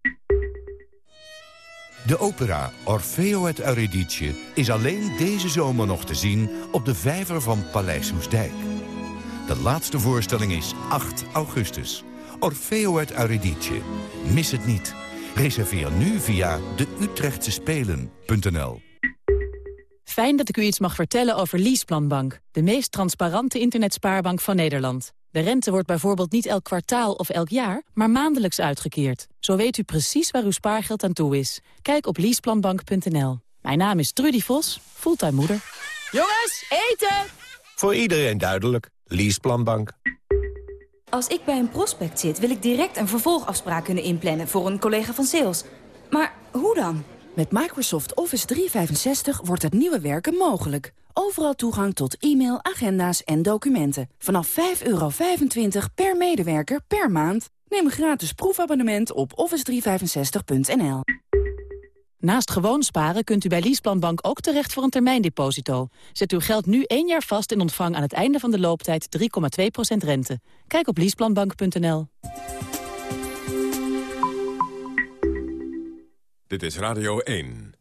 De opera Orfeo het Eurydice is alleen deze zomer nog te zien op de vijver van Paleis Soesdijk. De laatste voorstelling is 8 augustus. Orfeo het Eurydice. Mis het niet. Reserveer nu via de Utrechtse Spelen.nl. Fijn dat ik u iets mag vertellen over Leaseplanbank. De meest transparante internetspaarbank van Nederland. De rente wordt bijvoorbeeld niet elk kwartaal of elk jaar, maar maandelijks uitgekeerd. Zo weet u precies waar uw spaargeld aan toe is. Kijk op leaseplanbank.nl. Mijn naam is Trudy Vos, fulltime moeder. Jongens, eten! Voor iedereen duidelijk. Leaseplanbank. Als ik bij een prospect zit, wil ik direct een vervolgafspraak kunnen inplannen voor een collega van sales. Maar hoe dan? Met Microsoft Office 365 wordt het nieuwe werken mogelijk. Overal toegang tot e-mail, agenda's en documenten. Vanaf 5,25 per medewerker per maand. Neem een gratis proefabonnement op office365.nl. Naast gewoon sparen kunt u bij Leaseplanbank ook terecht voor een termijndeposito. Zet uw geld nu één jaar vast en ontvang aan het einde van de looptijd 3,2% rente. Kijk op leaseplanbank.nl. Dit is Radio 1.